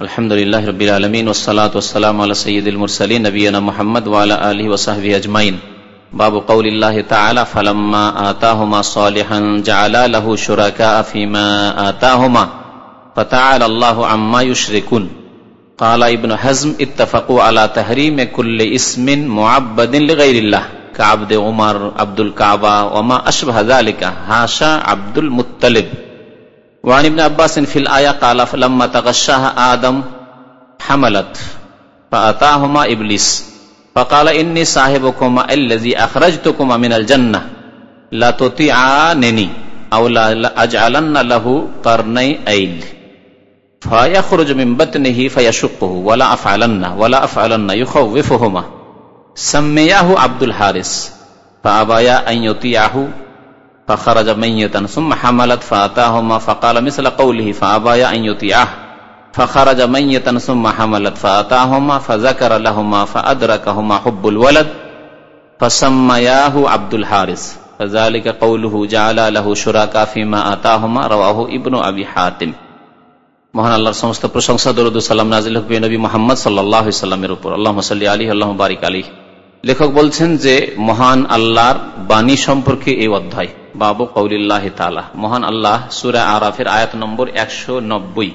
الحمد لله رب العالمين والصلاة والسلام على سيد المرسلين نبينا محمد وعلى آله وصحبه أجمعين باب قول الله تعالى فلما آتاهما صالحا جعلا له شركاء فيما آتاهما فتعالى الله عما يشركون قال ابن حزم، اتفقوا على تحريم كل اسم معبد لغير الله كعبد عمر، عبد الكعبة وما أشبه ذلك هاشا عبد المطلب. وعن ابن عباس في الآية قال فلما تغشاها آدم حملت فأتاهما إبليس. فقال إني صاحبكما الذي أخرجتكما من الجنة. لا تطيعانني أو لا أجعلن له قرني أيل فيخرج من بطنه فيشقه ولا أفعلن ولا أفعلن يخوفهما. سمياه عبد الحارس فأبايا أن يطيعه فخرج ميتا ثم حملت فأتاهما فقال مثل قوله فأبايا أن يطيعه فخرج ميتا ثم حملت فأتاهما فذكر لهما فأدركهما حب الولد فسمياه عبد الحارس فذلك قوله جعل له شركاء فيما آتاهما رواه ابن أبي حاتم মহান আল্লাহর সমস্ত প্রশংসা দরুদ সাল্লাম নাজিল হকবি নবী মোহাম্মদ সাল্লাহ সাল্লামের উপর আল্লাহ সাল্লি আলী আল্লাহ বারিক আলী লেখক বলছেন যে মহান আল্লাহর বাণী সম্পর্কে এই অধ্যায় বাবু কৌলিল্লাহ তালা মহান আল্লাহ সুরা আরাফের আয়াত নম্বর একশো নব্বই।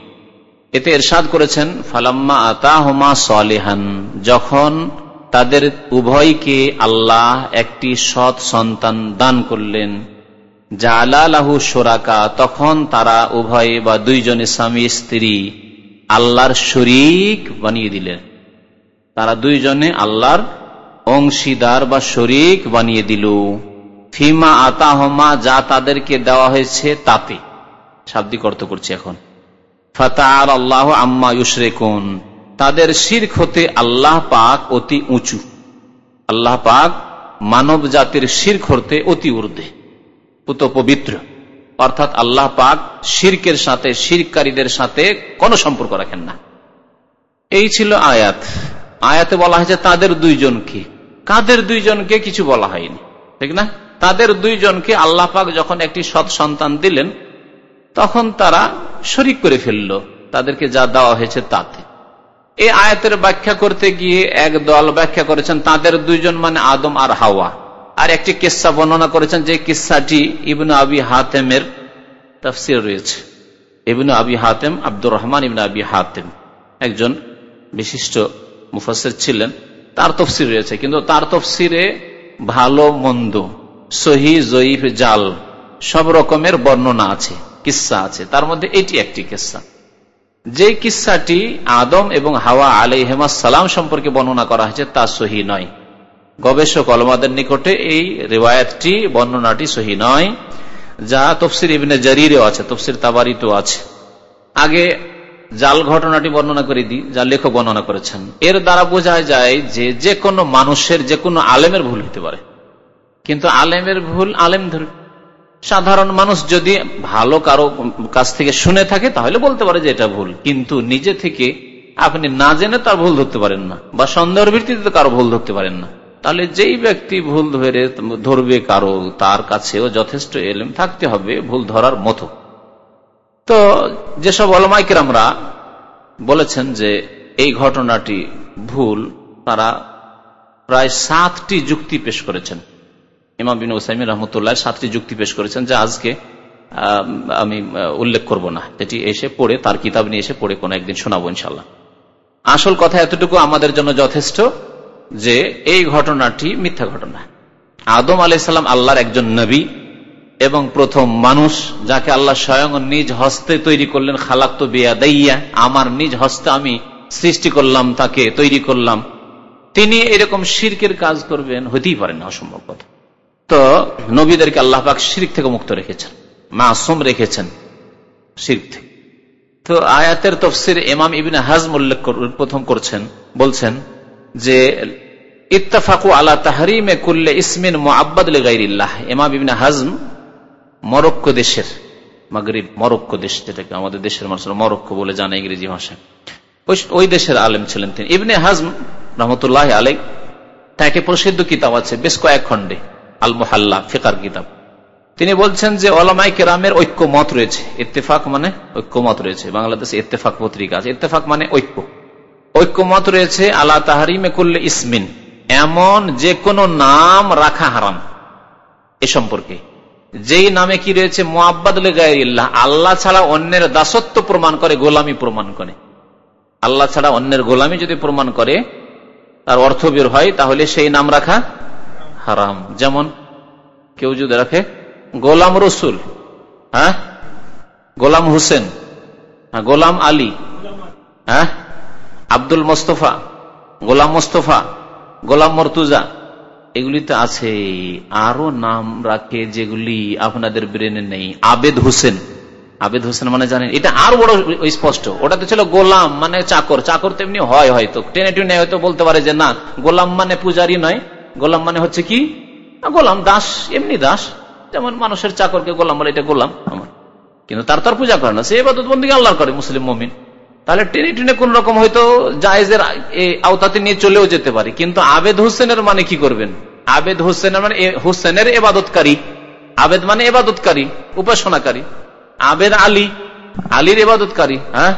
এতে এরশাদ করেছেন, ফালাম্মা আতাহমা সলেহান যখন তাদের উভয়কে আল্লাহ একটি সৎ সন্তান দান করলেন। জালালাহু সোরাকা তখন তারা উভয়ে বা দুইজনে স্বামী, স্ত্রী, আল্লাহর শরিক বানিয়ে দিলেন। তারা দুইজনে আল্লাহর অংশীদার বা শরিক বানিয়ে দিল। ফিমা আতাহমা, যা তাদেরকে দেওয়া হয়েছে তাতে। শাব্দিক অর্থ করছি এখন। ফাতার আল্লাহ আম্মা ইউসরেকুন তাদের শির্ক হতে আল্লাহ পাক অতি উঁচু। আল্লাহ পাক মানব জাতির শির্ক হতে অতি ঊর্ধ্বে। পুত পবিত্র। অর্থাৎ আল্লাহ পাক শির্কের সাথে, শিরকারীদের সাথে কোনো সম্পর্ক রাখেন না। এই ছিল আয়াত। আয়াতে বলা হয়েছে তাদের দুইজনকে। কাদের দুইজনকে কিছু বলা হয়নি। ঠিক না? তাদের দুইজনকে আল্লাহ পাক যখন একটি সৎ সন্তান দিলেন, তখন তারা শরিক করে ফেলল। তাদেরকে যা দেওয়া হয়েছে তাতে। এই আয়াতের ব্যাখ্যা করতে গিয়ে এক দল ব্যাখ্যা করেছেন, তাদের দুইজন মানে আদম আর হাওয়া। আর একটি কিস্সা বর্ণনা করেছেন যে কিস্সাটি ইবনু আবি হাতেমের তফসির রয়েছে। ইবনু আবি হাতেম, আব্দুর রহমান ইবনু আবি হাতেম একজন বিশিষ্ট মুফাসের ছিলেন। তার তফসির রয়েছে, কিন্তু তার তফসিরে ভালো, মন্দ সহি জয়ীফ জাল, সব রকমের বর্ণনা আছে, কিসা আছে, তার মধ্যে এটি একটি কিসা। যে কিসাটি আদম এবং হাওয়া আলাইহেমা সালাম সম্পর্কে বর্ণনা করা হয়েছে, তা সহি নয়। গবেষক অলমাদের নিকটে এই রেওয়ায়তটি, বর্ণনাটি সহি নয়, যা তফসির ইবিনে জারিরেও আছে, তফসির তাবারিতেও আছে। আগে জাল ঘটনাটি বর্ণনা করে দিই, যা লেখক বর্ণনা করেছেন। এর দ্বারা বোঝা যায় যে যে কোনো মানুষের যে কোনো আলেমের ভুল হতে পারে। কিন্তু আলেমের ভুল আলেম ধরবে সাধারণ মানুষ যদি ভালো কারও কাছ থেকে শুনে থাকে, তাহলে বলতে পারে যে এটা ভুল। কিন্তু নিজে থেকে আপনি না জেনে তার ভুল ধরতে পারেন না। বা সন্দেহের ভিত্তিতে কারও ভুল ধরতে পারেন না। তাহলে যেই ব্যক্তি ভুল ধরে ধরবে কারও, তার কাছেও যথেষ্ট এলেম থাকতে হবে ভুল ধরার মতো। তো যেসব অলমাইকেরামরা বলেছেন যে এই ঘটনাটি ভুল, তারা প্রায় সাতটি যুক্তি পেশ করেছেন। ইমাম বিন ওসাইম রহমতুল্লাহ সাতটি যুক্তি পেশ করেছেন যা আজকে আমি উল্লেখ করব না। এটি এসে পড়ে, তার কিতাব নিয়ে এসে পড়ে কোনো একদিন শোনাবো ইনশাল্লাহ আসল কথা এতটুকু আমাদের জন্য যথেষ্ট যে এই ঘটনাটি মিথ্যা ঘটনা। আদম আলাইসাল্লাম আল্লাহর একজন নবী এবং প্রথম মানুষ যাকে আল্লাহ স্বয়ং নিজ হস্তে তৈরি করলেন, খালাক্ত বিয়া দাইয়া আমার নিজ হস্তে আমি সৃষ্টি করলাম, তাকে তৈরি করলাম। তিনি এরকম শির্কের কাজ করবেন, হতেই পারেন অসম্ভব কথা। তো নবীদেরকে আল্লাহ পাক থেকে মুক্ত রেখেছেন, মাসুম রেখেছেন শির্ক থেকে। তো আয়াতের তফসির এমাম ইবিন হাজম উল্লেখ প্রথম করছেন, বলছেন যে, ইত্তাফাকু আলা তাহরিমে কুল্লে ইসমিন মোয়াব্বাদ গাইরিল্লাহ এমাম ইবিন হাজম মরক্কো দেশের, মাগরিব মরক্কো দেশ যেটাকে আমাদের দেশের মানুষ মরক্কো বলে জানে ইংরেজি ভাষায়। ওই দেশের আলেম ছিলেন তিনি। ইবনে হাজম রহমতুল্লাহ আলেক তাকে প্রসিদ্ধ কিতাব আছে বেশ কয়েক খণ্ডে। আল মোহাল্লা ফিকার কিতাব। তিনি বলছেন যে ওলামাই কেরামের ঐক্যমত রয়েছে। ইত্তেফাক মানে ঐক্যমত রয়েছে। বাংলাদেশে ইত্তেফাক পত্রিকা আছে। ইত্তেফাক মানে ঐক্য। ঐক্যমত রয়েছে আল্লাহ তাহারিমে করলে ইসমিন। এমন যে কোনো নাম রাখা হারাম। এ সম্পর্কে। যেই নামে কি রয়েছে? মোয়াব্বাদ আল্লাহ ছাড়া অন্যের দাসত্ব প্রমাণ করে, গোলামি প্রমাণ করে। আল্লাহ ছাড়া অন্যের গোলামি যদি প্রমাণ করে, তার অর্থ বের হয়, তাহলে সেই নাম রাখা হারাম। যেমন কেউ যদি রাখে, গোলাম রসুল হ্যাঁ? গোলাম হোসেন হ্যাঁ গোলাম আলী হ্যাঁ? আব্দুল মোস্তফা, গোলাম মোস্তফা, গোলাম মর্তুজা, এগুলি তো আছে। আরও নাম রাখে যেগুলি আপনাদের ব্রেনে নেই। আবেদ হোসেন। আবেদ হোসেন মানে জানেন, এটা আর বড় স্পষ্ট। ওটা তো ছিল গোলাম মানে চাকর। চাকর তেমনি হয় হয়তো। টেনে টেনে হয়তো বলতে পারে যে না, গোলাম মানে পূজারি নয়। গোলাম মানে হচ্ছে কি? গোলাম দাস, এমনি দাস। যেমন মানুষের চাকরকে গোলাম বলে, এটা গোলাম আমার। কিন্তু তার তার পূজা করে না, সে এবাদত বন্দী আল্লাহ করে, মুসলিম মমিন। তাহলে টেনে টেনে কোন রকম হয়তো জায়েজের আওতাতে নিয়ে চলেও যেতে পারে। কিন্তু আবেদ হোসেনের মানে কি করবেন? আবেদ হোসেনের মানে হোসেনের এবাদতকারী। আবেদ মানে এবাদতকারী, উপাসনাকারী। আবেদ আলী, আলীর এবাদতকারী হ্যাঁ?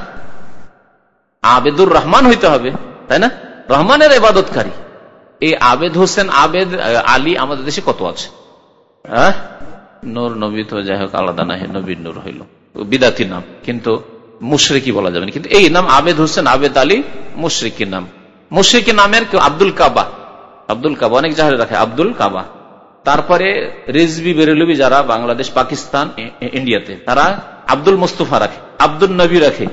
আবেদুর রহমান হইতে হবে, তাই না? রহমানের এবাদতকারী। এই আবেদ হোসেন, আবেদ আলী আমাদের দেশে কত আছে? হ্যাঁ? নূর, নবী তো যাই হোক, আলাদা না নবীর নূর হইল। বিদাতি নাম, কিন্তু মুশরিকি বলা যাবে কিন্তু এই নাম আবেদ হোসেন, আবেদ আলী মুশরিকি নাম। মুশরিকি নামের কেউ আব্দুল কাবা। আব্দুল কাবা, অনেক জাহাজে রাখে, আব্দুল কাবা। তারপরে রিজবি বেরেলবি যারা, বাংলাদেশ, পাকিস্তান ইন্ডিয়াতে, তারা আব্দুল মুস্তফা রাখে, আব্দুল নবী রাখে।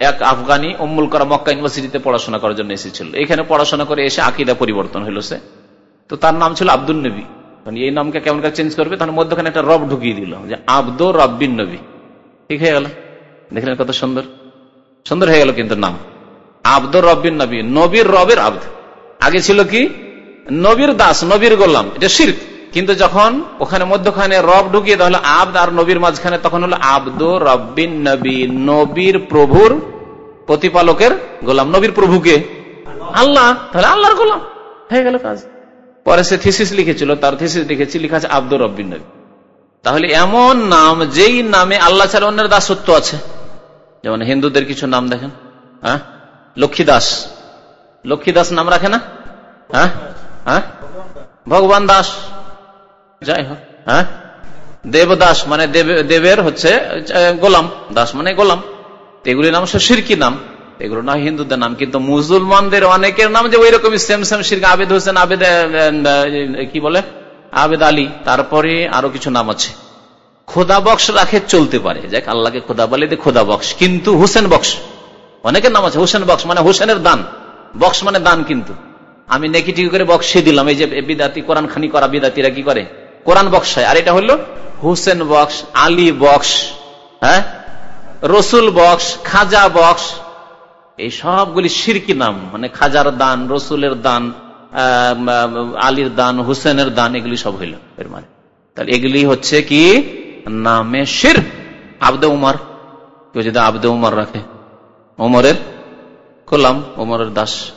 এক আফগানি অম্মুল করা মক্কা ইউনিভার্সিটিতে পড়াশোনা করার জন্য এসেছিল। এখানে পড়াশোনা করে এসে আকিদা পরিবর্তন হইল সে। তো তার নাম ছিল আব্দুল নবী। মানে এই নামকে কেমন করে চেঞ্জ করবে? তার মধ্যখানে একটা রব ঢুকিয়ে দিল যে আব্দুর রব্বিন নবী। ঠিক হয়ে গেল? দেখলেন কত সুন্দর? সুন্দর হয়ে গেল কিন্তু নাম। আব্দুর রব্বিন নবী, নবীর রবের আব্দ। আগে ছিল কি? নবীর দাস, নবীর গোলাম। এটা শির্ক। কিন্তু যখন ওখানে মধ্যখানে রব ঢুকিয়ে তাহলে আব্দ আর নবীর মাঝখানে, তখন হলো আব্দ রব্বিন নবী, নবীর প্রভুর প্রতিপালকের গোলাম। নবীর প্রভুকে? আল্লাহ। তাহলে আল্লাহর গোলাম। হয়ে গেল কাজ। পরে সে থিসিস লিখেছিল, তার থিসিস লিখেছি লিখা আছে আব্দুর রব্বিন নবী। তাহলে এমন নাম, যেই নামে আল্লাহ ছাড়া অন্যের দাসত্ব আছে। যেমন হিন্দুদের কিছু নাম দেখেন। হ্যাঁ? লক্ষ্মী দাস। লক্ষ্মী দাস নাম রাখে না? হ্যাঁ? হ্যাঁ? ভগবান দাস। যাই হোক হ্যাঁ? দেবদাস মানে দেবের হচ্ছে গোলাম। দাস মানে গোলাম। এগুলির নাম হচ্ছে সিরকি নাম। এগুলো না হিন্দুদের নাম, কিন্তু মুসলমানদের অনেকের নাম যে ওই রকমই সেম সেম সিরক। আবেদ হোসেন, আবেদ কি বলে? আবেদ আলী। তারপরে আরও কিছু নাম আছে। খোদা বক্স রাখে চলতে পারে। যাক, আল্লাহকে খোদা বলে খোদা বক্স, কিন্তু হুসেন বক্স। অনেকের নাম আছে হুসেন বক্স মানে হুসেনের দান। বক্স মানে দান কিন্তু। আমি নেগেটিভ করে বক্সে দিলাম। এই যে বিদাতি কোরআন খানি করা বিদাতিরা কি করে? কোরআন বক্স হয়। আর এটা হলো হুসেন বক্স, আলী বক্স হ্যাঁ? রসুল বক্স, খাজা বক্স। এই সবগুলি সিরকি নাম মানে খাজার দান, রসুলের দান আলীর দান, হুসেনের দান, এগুলি সব হইল এর মানে। তাহলে এগুলি হচ্ছে কি? নামে শির। আবদে উমার। কেউ যদি আবদে উমার রাখে ওমরের গোলাম ওমরের দাস।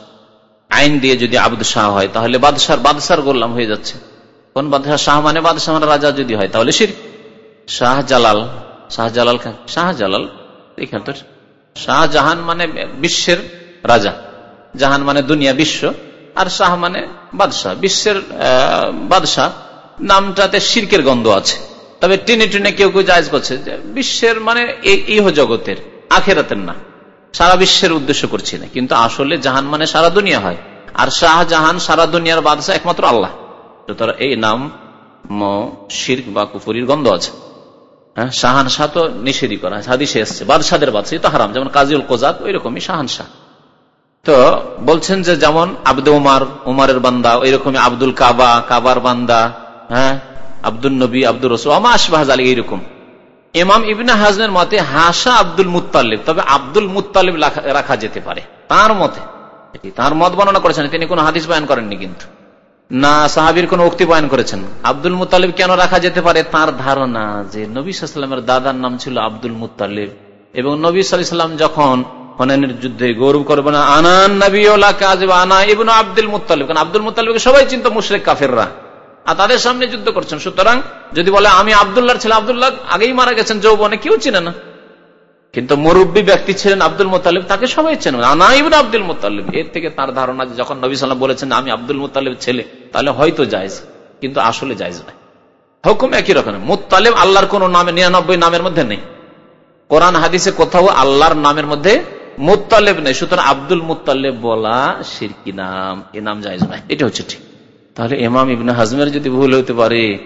আইন দিয়ে যদি আবদ শাহ হয়, তাহলে বাদশার বাদশার গোলাম হয়ে যাচ্ছে। কোন বাদশাহ? শাহ মানে বাদশাহ মানে রাজা যদি হয়, তাহলে শির। শাহ জালাল শাহজালাল শাহজালাল? এখানে তো শাহজাহান মানে বিশ্বের রাজা। জাহান মানে দুনিয়া, বিশ্ব। আর শাহ মানে বাদশাহ। বিশ্বের বাদশাহ, নামটাতে শির্কের গন্ধ আছে। তবে টেনে টেনে কেউ কেউ জায়জ করছে বিশ্বের মানে ইহ জগতের, আখেরাতের না। সারা বিশ্বের উদ্দেশ্য করছি না। কিন্তু আসলে জাহান মানে সারা দুনিয়া হয়। আর শাহজাহান সারা দুনিয়ার বাদশাহ একমাত্র আল্লাহ। সুতরাং এই নাম শির্ক বা কুফুরির গন্ধ আছে। হ্যাঁ শাহান শাহ তো নিষেধই করা হাদিসে এসছে। বাদশাদের বাদশাহ তো হারাম, যেমন কাজিউল কোজাত ওই রকমই শাহান শাহ তো বলছেন যে যেমন আব্দে উমার, উমারের বান্দা ওই রকমই আব্দুল কাবা, কাবার বান্দা হ্যাঁ আব্দুল নবী আব্দুল রসুল আমা আসবাহ আলী এইরকম। ইমাম ইবিনা হাজমের মতে হাসা আব্দুল মুতালিব তবে আব্দুল মুতালিব রাখা যেতে পারে, তার মতে। তার মত বর্ণনা করেছেন, তিনি কোন হাদিস বয়ান করেননি কিন্তু। না সাহাবির কোন উক্তি বয়ান করেছেন। আব্দুল মুতালিব কেন রাখা যেতে পারে? তার ধারণা যে নবী সাল্লামের দাদার নাম ছিল আব্দুল মুতালিব। এবং নবী সাল্লাম যখন হনানের যুদ্ধে গৌরব করবে না আনান নবী আনা ইবন আব্দুল মুতালিব। কারণ আব্দুল মুতালিবকে সবাই চিন্ত মুশরেক কাফেররা। আর তাদের সামনে যুদ্ধ করছেন। সুতরাং যদি বলে, আমি আবদুল্লাহ ছেলে আবদুল্লাহ আগেই মারা গেছেন যৌবনে, কেউ চিনে না। কিন্তু মুরব্বী ব্যক্তি ছিলেন আব্দুল মোতালিব, তাকে সবাই চেন। আনাইবন আব্দুল মোতালিব। এর থেকে তার ধারণা যখন নবী সাল্লাম বলেছেন আমি আব্দুল মোতালিব ছেলে, তাহলে হয়তো যায়জ কিন্তু আসলে যায়জ নয়। হুকুম একই রকম মুতালিব আল্লাহর কোন নামে, নিরানব্বই নামের মধ্যে নেই। কোরআন, হাদিসে কোথাও আল্লাহর নামের মধ্যে মুতালেব নেই। সুতরাং আব্দুল মুতালেব বলা সিরকি নাম, এ নাম যায়জ নয়। এটা হচ্ছে ঠিক। তাহলে এমাম ইবনে হাজমের যদি ভুল হইতে পারে,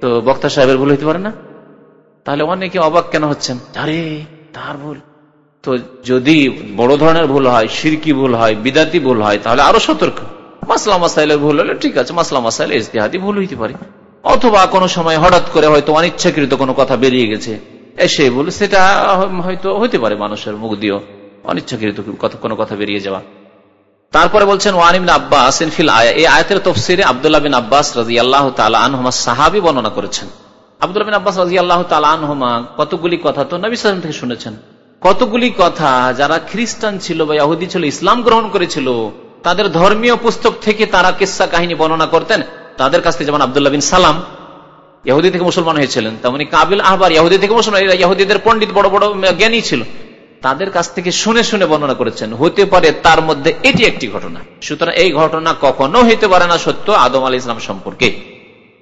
তো বক্তা সাহেবের ভুল হইতে পারে না? তাহলে অনেকে অবাক কেন হচ্ছেন? আরে তার ভুল। তো যদি বড় ধরনের ভুল হয়, সিরকি ভুল হয়, বিদাতি ভুল হয়, তাহলে আরও সতর্ক। মাসলা মাসাইলের ভুল হলে ঠিক আছে, মাসলা মাসাইল ইস্তেহাদি ভুল হইতে পারে। অথবা কোনো সময় হঠাৎ করে হয়তো অনিচ্ছাকৃত কোনো কথা বেরিয়ে গেছে এসে বলে সেটা হয়তো হইতে পারে মানুষের মুখ দিয়েও, অনিচ্ছাকৃত কোনো কথা বেরিয়ে যাওয়া। তারপরে বলছেন ওয়ানিম আব্বাস ফিল আয়া এই আয়াতের তফসিরে আবদুল্লাহ বিন আব্বাস রাজি আল্লাহ তালা আনহমা সাহাবি বর্ণনা করেছেন। আব্দুল্লাহ বিন আব্বাস রাজি আল্লাহ আনহমা কতগুলি কথা তো নবী সালাম থেকে শুনেছেন। কতগুলি কথা যারা খ্রিস্টান ছিল বা ইহুদি ছিল, ইসলাম গ্রহণ করেছিল, তাদের ধর্মীয় পুস্তক থেকে তারা কিসা কাহিনী বর্ণনা করতেন? তাদের কাছ থেকে যেমন আবদুল্লাহ বিন সালাম, ইহুদি থেকে মুসলমান হয়েছিলেন, তেমনি কাবিল আহবার ইহুদি থেকে মুসলমান ইহুদিদের পন্ডিত বড় বড়, জ্ঞানী ছিল। তাদের কাছ থেকে শুনে শুনে বর্ণনা করেছেন, হতে পারে তার মধ্যে এটি একটি ঘটনা। সুতরাং এই ঘটনা কখনো হইতে পারে না সত্য আদম আলী ইসলাম সম্পর্কে।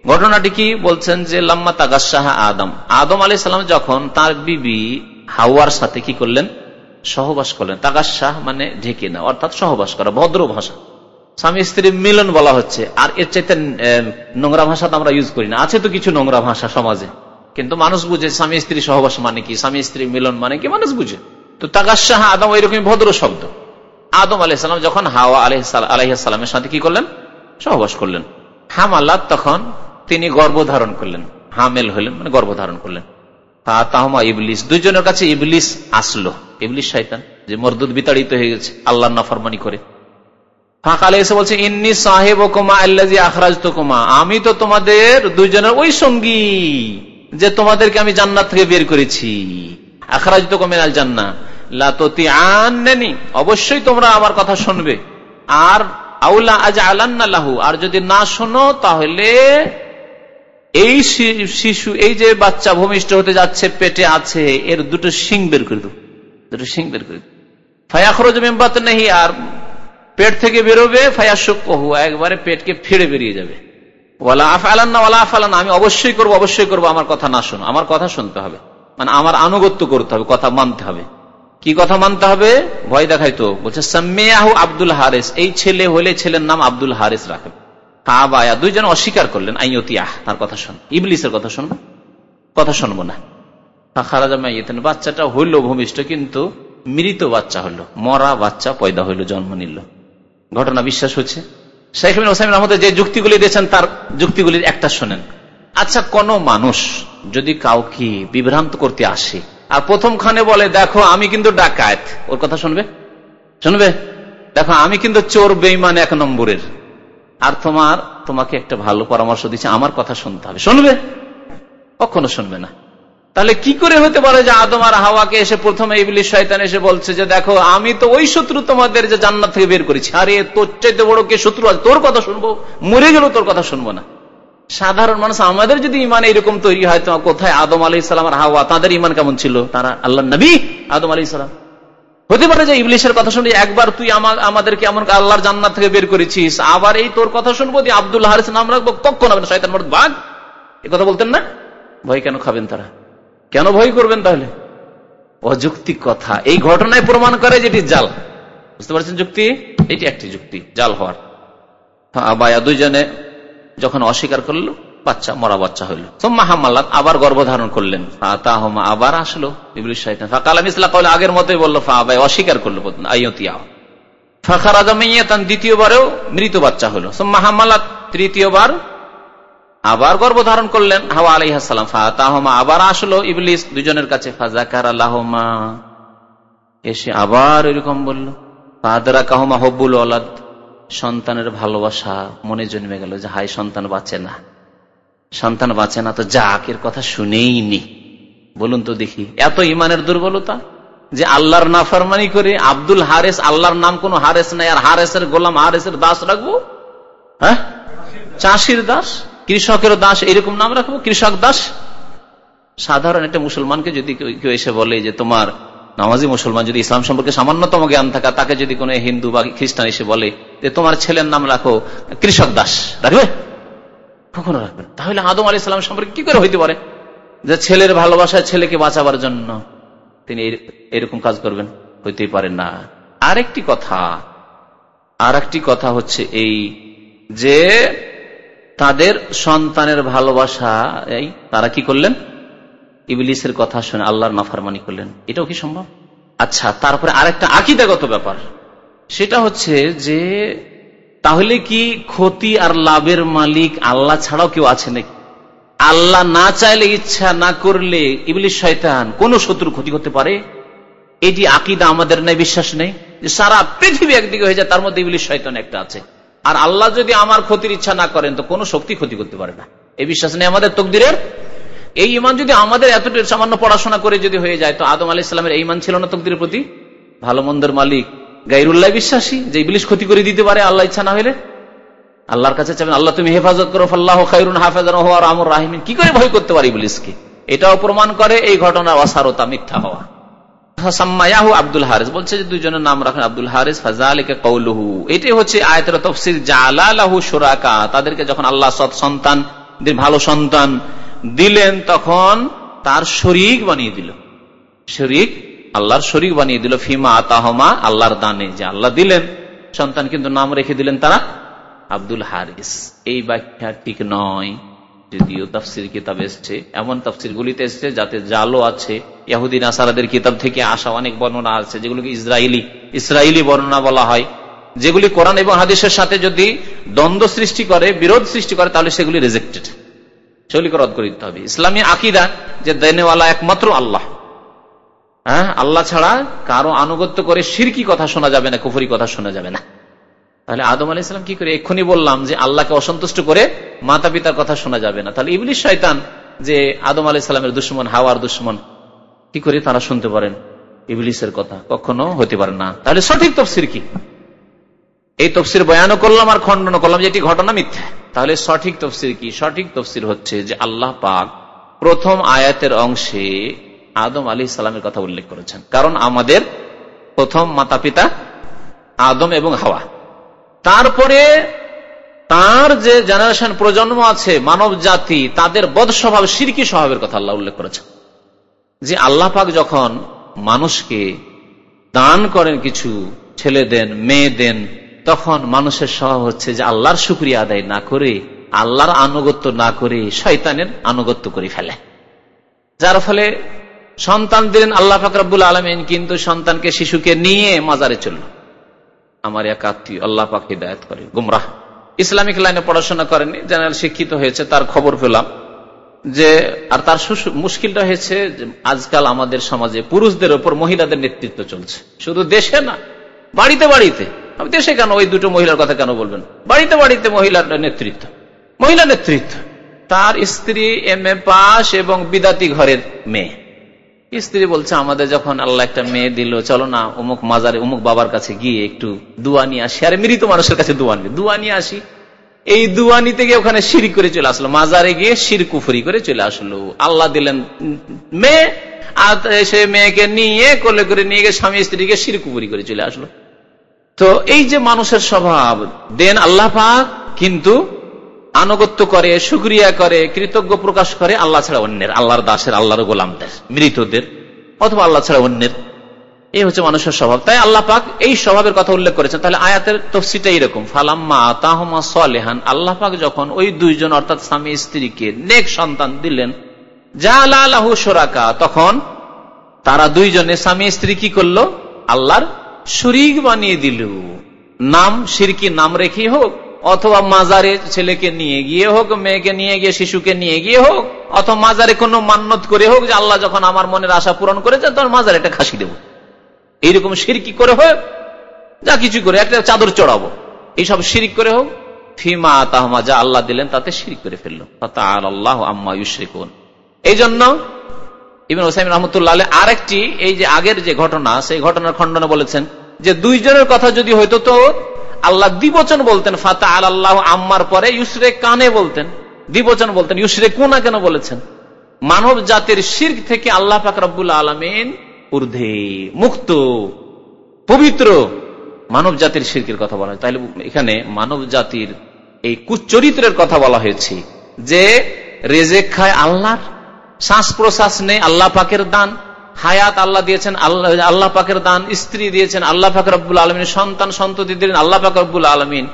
ঘটনাটি কি? বলছেন যে, লাম্মা তাগাসাহ আদম। আদম আলী ইসলাম যখন তার বিবি হাওয়ার সাথে কি করলেন? সহবাস করলেন। তাগাসাহ মানে ঢেকে না অর্থাৎ সহবাস করা, ভদ্র ভাষা। স্বামী স্ত্রীর মিলন বলা হচ্ছে। আর এর চাইতে নোংরা ভাষা তো আমরা ইউজ করি না। আছে তো কিছু নোংরা ভাষা সমাজে। কিন্তু মানুষ বুঝে স্বামী স্ত্রী সহবাস মানে কি? স্বামী স্ত্রী মিলন মানে কি? মানুষ বুঝে। তো তাগাসাহ আদম ওই রকম ভদ্র শব্দ। আদম আলাইসালাম যখন হাওয়া আলহ আলাইসালামের সাথে কি করলেন? সহবাস করলেন। হামাল্লাদ তখন তিনি গর্ভধারণ করলেন, হামেল হলেন মানে গর্ভধারণ করলেন। তাহমা, ইবলিস দুইজনের কাছে ইবলিস আসলো। ইবলিস শয়তান, যে মরদুদ বিতাড়িত হয়ে গেছে আল্লাহ নাফরমানি করে। ফাঁকালে এসে বলছে, ইন্নি সাহেব কোমা আল্লাজি আখরাজ তো কোমা আমি তো তোমাদের দুইজনের ওই সঙ্গী, যে তোমাদেরকে আমি জান্নাত থেকে বের করেছি। আখরাজ তো জান্না লাতি আননি অবশ্যই তোমরা আমার কথা শুনবে। আর আউলা আজ আলান্না লাহু, আর যদি না শোনো, তাহলে এই শিশু, এই যে বাচ্চা ভূমিষ্ঠ হতে যাচ্ছে, পেটে আছে, এর দুটো শিং বের করে দেবো। দুটো শিং বের করে দেবো। ফায়াখরজ মেম্বাত নেই আর পেট থেকে বেরোবে ফায়াসুক একবারে পেটকে ফিরে বেরিয়ে যাবে। ওয়ালা আফালান না, ওয়ালা আফালান আমি অবশ্যই করব অবশ্যই করব, আমার কথা না শোনো। আমার কথা শুনতে হবে। মানে আমার আনুগত্য করতে হবে, কথা মানতে হবে। কি কথা মানতে হবে? ভয় দেখাই তো বলছে, সাম্মিয়াহু আব্দুল হারেস। এই ছেলে হলে ছেলের নাম আব্দুল হারেস রাখেন কাবায়া দুইজন অস্বীকার করলেন আইয়তিয়াহ তার কথা শোন, ইবলিসের কথা শুনব কথা শুনব না। বাচ্চাটা হইল ভূমিষ্ঠ, কিন্তু মৃত বাচ্চা হলো মরা বাচ্চা পয়দা হইল, জন্ম নিল। ঘটনা বিশ্বাস হচ্ছে। যে যুক্তিগুলি দিয়েছেন, তার যুক্তিগুলির একটা শোনেন। আচ্ছা কোন মানুষ যদি কাউকে বিভ্রান্ত করতে আসে, আর প্রথম খানে বলে, দেখো, আমি কিন্তু ডাকাত। ওর কথা শুনবে? শুনবে? দেখো, আমি কিন্তু চোর বেইমান এক নম্বরের। আর তোমার, তোমাকে একটা ভালো পরামর্শ দিচ্ছে, আমার কথা শুনতে হবে। শুনবে? কখনো শুনবে না। তাহলে কি করে হতে পারে যে আদম আর হাওয়াকে এসে প্রথমে ইবলিশ শয়তান এসে বলছে যে দেখো, আমি তো ওই শত্রু তোমাদের যে জান্নাত থেকে বের করেছি। আরে, তোর চাইতে বড় কে শত্রু আছে? তোর কথা শুনব? মরে গেল তোর কথা শুনব না। সাধারণ মানুষ, আমাদের যদি ইমান এরকম তৈরি হয়, তো কোথায় আদম আলি ইসলাম আর হাওয়া? তাদের ইমান কেমন ছিল? তারা আল্লাহ নবী আদম আলি ইসলাম হতে পারে যে ইংলিশের কথা শুনে একবার তুই আমাদেরকে এমন আল্লাহর জান্নাত থেকে বের করেছিস, আবার এই তোর কথা শুনব দিয়ে আব্দুল হারিস নাম রাখব কখন হবে মরদ বাঘ! এ কথা বলতেন না? ভয় কেন খাবেন তারা? কেন ভয় করবেন তাহলে? অযুক্তি কথা। এই ঘটনায় প্রমাণ করে যেটি জাল। বুঝতে পারছেন যুক্তি? এটি একটি যুক্তি, জাল হওয়ার। আবায়া দুইজনে যখন অস্বীকার করল বাচ্চা, মরা বাচ্চা হইল। সোম্মা হামাল্লাত আবার গর্ভধারণ করলেন। তাহমা আবার আসলো ইবলিশ ফাকালাম ইসলাম আগের মতোই বলল, ফা আবাই অস্বীকার করল আইয়তিয়া। ফাঁকা রাজা মেয়েতান, দ্বিতীয়বারেও মৃত বাচ্চা হলো। সোম্মা তৃতীয়বার আবার গর্ভধারণ করলেন, হাওয়া আলাইহাসালাম ফাতাহমা, আবার আসলো ইবলিস দুজনের কাছে। ফাজাকার আল্লাহমা এসে আবার এরকম বলল ফাদরা কাহমা হব্বুল ওলাদ সন্তানের ভালোবাসা মনে জন্মে গেল যে হাই সন্তান বাঁচে না। সন্তান বাঁচে না, তো জাকের কথা শুনেই নি বলুন তো দেখি, এত ইমানের দুর্বলতা যে আল্লাহর নাফরমানি করে আব্দুল হারেস, আল্লাহর নাম কোন হারেস নাই, আর হারেসের গোলাম, হারেসের দাস রাখব? হ্যাঁ? চাষির দাস? কৃষকের দাস? এরকম নাম রাখব? কৃষক দাস? সাধারণ একটা মুসলমানকে যদি কেউ এসে বলে যে তোমার নামাজি মুসলমান যদি ইসলাম সম্পর্কে সামান্যতম জ্ঞান থাকা, তাকে যদি কোনো হিন্দু বা খ্রিস্টান এসে বলে যে তোমার ছেলের নাম রাখো কৃষক দাস। রাখবে? কখনো রাখবেন তাহলে আদম আলি সাল্লাম সম্পর্কে কি করে হইতে পারে? যে ছেলের ভালোবাসায় ছেলেকে বাঁচাবার জন্য তিনি এরকম কাজ করবেন, হইতেই পারেন না। আরেকটি কথা আর কথা হচ্ছে এই যে তাদের সন্তানের ভালোবাসা এই তারা কি করলেন? ইবলিসের কথা শুনে আল্লাহর নাফারমানি করলেন। এটাও কি সম্ভব? আচ্ছা তারপরে আরেকটা আকিদাগত ব্যাপার। সেটা হচ্ছে যে তাহলে কি ক্ষতি আর লাভের মালিক আল্লাহ ছাড়াও কেউ আছে নাকি? আল্লাহ না চাইলে ইচ্ছা না করলে ইবলিশ শয়তান কোন শত্রু ক্ষতি করতে পারে? এটি আকিদা আমাদের নেই বিশ্বাস নেই যে সারা পৃথিবী একদিকে হয়ে যায়, তার মধ্যে ইবলিশ শয়তান একটা আছে। আর আল্লাহ যদি আমার ক্ষতির ইচ্ছা না করেন, তো কোনো শক্তি ক্ষতি করতে পারে না। এই বিশ্বাস নেই আমাদের তকদিরের? এই ইমান যদি আমাদের এতটুকু সামান্য পড়াশোনা করে যদি হয়ে যায়, তো আদম আলি ইসলামের এই ইমান ছিল না তকদিরের প্রতি? ভালো মন্দের মালিক গাইরুল্লাহ বিশ্বাসী, যে ইবলিশ ক্ষতি করে দিতে পারে, আল্লাহ ইচ্ছা না হলে আল্লাহর কাছে চাবেন আল্লাহ তুমি হেফাজত করো, ফাল্লাহ খাইরুন হাফেজ আমর রাহিমিন। কি করে ভয় করতে পারি ইবলিশকে? এটাও প্রমাণ করে এই ঘটনার অসারতা মিথ্যা হওয়া। নাম রাখেন আব্দুল হারিস হচ্ছে তাদেরকে যখন আল্লাহ সন্তান ভালো সন্তান দিলেন, তখন তার শরিক বানিয়ে দিল। শরিক আল্লাহর শরিক বানিয়ে দিল, ফিমা আতাহমা, আল্লাহর দানে যে আল্লাহ দিলেন। সন্তান কিন্তু নাম রেখে দিলেন তারা আব্দুল হারিস। এই ব্যাখ্যা ঠিক নয়, যদিও তাফসির কিতাব এসছে, এমন তাফসির গুলিতে এসছে যাতে জালও আছে। ইয়াহুদ্দিন আসারাদের কিতাব থেকে আসা অনেক বর্ণনা আছে, যেগুলোকে ইসরায়েলি ইসরায়েলি বর্ণনা বলা হয়। যেগুলি কোরআন এবং হাদিসের সাথে যদি দ্বন্দ্ব সৃষ্টি করে, বিরোধ সৃষ্টি করে, তাহলে সেগুলি রেজেক্টেড সেগুলিকে রদ করে দিতে হবে। ইসলামী আকিদা যে দেনেওয়ালা একমাত্র আল্লাহ। হ্যাঁ? আল্লাহ ছাড়া কারও আনুগত্য করে সিরকি কথা শোনা যাবে না, কুফুরি কথা শোনা যাবে না। তাহলে আদম আলি ইসলাম কি করে? এক্ষুনি বললাম যে আল্লাহকে অসন্তুষ্ট করে মাতা পিতার কথা শোনা যাবে না। তাহলে ইবলিশ শয়তান যে আদম আলি ইসলামের দুশ্মন, হাওয়ার দুশ্মন, কি করে তারা শুনতে পারেন? ইবলিসের কথা কখনো হতে পারে না। তাহলে সঠিক তফসির কি? এই তফসির বয়ানও করলাম আর খণ্ডন করলাম যে এটি ঘটনা মিথ্যা। তাহলে সঠিক তফসির কি? সঠিক তফসির হচ্ছে যে আল্লাহ পাক প্রথম আয়াতের অংশে আদম আলী ইসলামের কথা উল্লেখ করেছেন। কারণ আমাদের প্রথম মাতা পিতা আদম এবং হাওয়া। তারপরে তার যে জেনারেশন প্রজন্ম আছে, মানব জাতি, তাদের বদ স্বভাব সিরকি স্বভাবের কথা আল্লাহ উল্লেখ করেছেন। যে আল্লাহ পাক যখন মানুষকে দান করেন কিছু ছেলে দেন, মেয়ে দেন, তখন মানুষের স্বভাব হচ্ছে যে আল্লাহর শুক্রিয়া আদায় না করে, আল্লাহর আনুগত্য না করে, শয়তানের আনুগত্য করে ফেলে। যার ফলে সন্তান দিলেন আল্লাহ ফাকরাবুল আলমিন, কিন্তু সন্তানকে শিশুকে নিয়ে মাজারে চলল। আমার এক আত্মীয় আল্লাহ পাক হিদায়ত করে, গুমরাহ। ইসলামিক লাইনে পড়াশোনা করেনি, জেনারেল শিক্ষিত হয়েছে, তার খবর পেলাম যে, আর তার মুশকিলটা হয়েছে আজকাল আমাদের সমাজে পুরুষদের ওপর মহিলাদের নেতৃত্ব চলছে। শুধু দেশে না, বাড়িতে বাড়িতে। আমি দেশে কেন, ওই দুটো মহিলার কথা কেন বলবেন? বাড়িতে বাড়িতে মহিলার নেতৃত্ব। মহিলা নেতৃত্ব। তার স্ত্রী এম এ পাস এবং বিদাতি ঘরের মেয়ে। স্ত্রী বলছে, আমাদের যখন আল্লাহ একটা মেয়ে দিল, চলো না, অমুক মাজারে, অমুক বাবার কাছে গিয়ে একটু দুয়া নিয়ে আসি। আর, মৃত মানুষের কাছে দুয়া নিয়ে দুয়া নিয়ে আসি। এই দুয়া নিতে গিয়ে ওখানে শির করে চলে আসলো। মাজারে গিয়ে শির কুফুরি করে চলে আসলো। আল্লাহ দিলেন, মেয়ে, আর সে মেয়েকে নিয়ে, কোলে করে নিয়ে গিয়ে স্বামী স্ত্রীকে শির কুফুরি করে চলে আসলো। তো এই যে মানুষের স্বভাব, দেন আল্লাহ পাক, কিন্তু আনুগত্য করে, সুক্রিয়া করে, কৃতজ্ঞ প্রকাশ করে আল্লাহ ছাড়া অন্যের, আল্লাহর দাসের, আল্লাহর গোলামদের, মৃতদের, অথবা আল্লাহ ছাড়া অন্যের। এই হচ্ছে মানুষের স্বভাব। তাই আল্লাহ পাক এই স্বভাবের কথা উল্লেখ করেছেন। তাহলে আয়াতের তফসিটা এইরকম ফালাম্মা তাহমা সালেহান, আল্লাহ পাক যখন ওই দুইজন, অর্থাৎ স্বামী, স্ত্রীকে নেক সন্তান দিলেন জাহু সোরাকা তখন তারা দুইজনে স্বামী, স্ত্রী কি করল? আল্লাহর শরিক বানিয়ে দিল। নাম, সিরকি নাম রেখেই হোক অথবা মাজারে ছেলেকে নিয়ে গিয়ে হোক, মেয়েকে নিয়ে গিয়ে, শিশুকে নিয়ে গিয়ে হোক, অথবা মাজারে কোনো মান্যত করে হোক যে আল্লাহ যখন আমার মনের আশা পূরণ করেছে, তখন মাজারে একটা খাসি দেব। এইরকম সিরকি করে হোক, যা কিছু করে, একটা চাদর চড়াবো। এইসব শিরিক করে হোক, ফিমা তাহমা, যা আল্লাহ দিলেন তাতে শিরিক করে ফেলল। আল্লাহ আম্মা এই জন্য ইবিন হোসাইম রহমতুল্লাহ আরেকটি, এই যে আগের যে ঘটনা, সেই ঘটনার খণ্ডনে বলেছেন যে দুইজনের কথা যদি হইতো তো আল্লাহ দ্বিবচন বলতেন, ফাতা আল আল্লাহ আম্মার পরে ইউসরে কানে বলতেন। দ্বিবচন বলতেন, ইউসরে কোনা কেন বলেছেন? মানব জাতির শির্ক থেকে আল্লাহ পাক রব্বুল আলমিন ঊর্ধ্বে, মুক্ত, পবিত্র মানব জাতির শির্কের কথা বলা হয় তাহলে এখানে মানব জাতির এই কুচরিত্রের কথা বলা হয়েছে যে রেজেক খায় আল্লাহর, শ্বাস প্রশ্বাস নেই আল্লাহ পাকের দান। হায়াত আল্লাহ দিয়েছেন, আল্লাহ আল্লাহ পাকের দান, স্ত্রী দিয়েছেন, আল্লাহ পাক রব্বুল আলমিন, সন্তান সন্ততি দিলেন, আল্লাহ পাক রব্বুল আলমিন।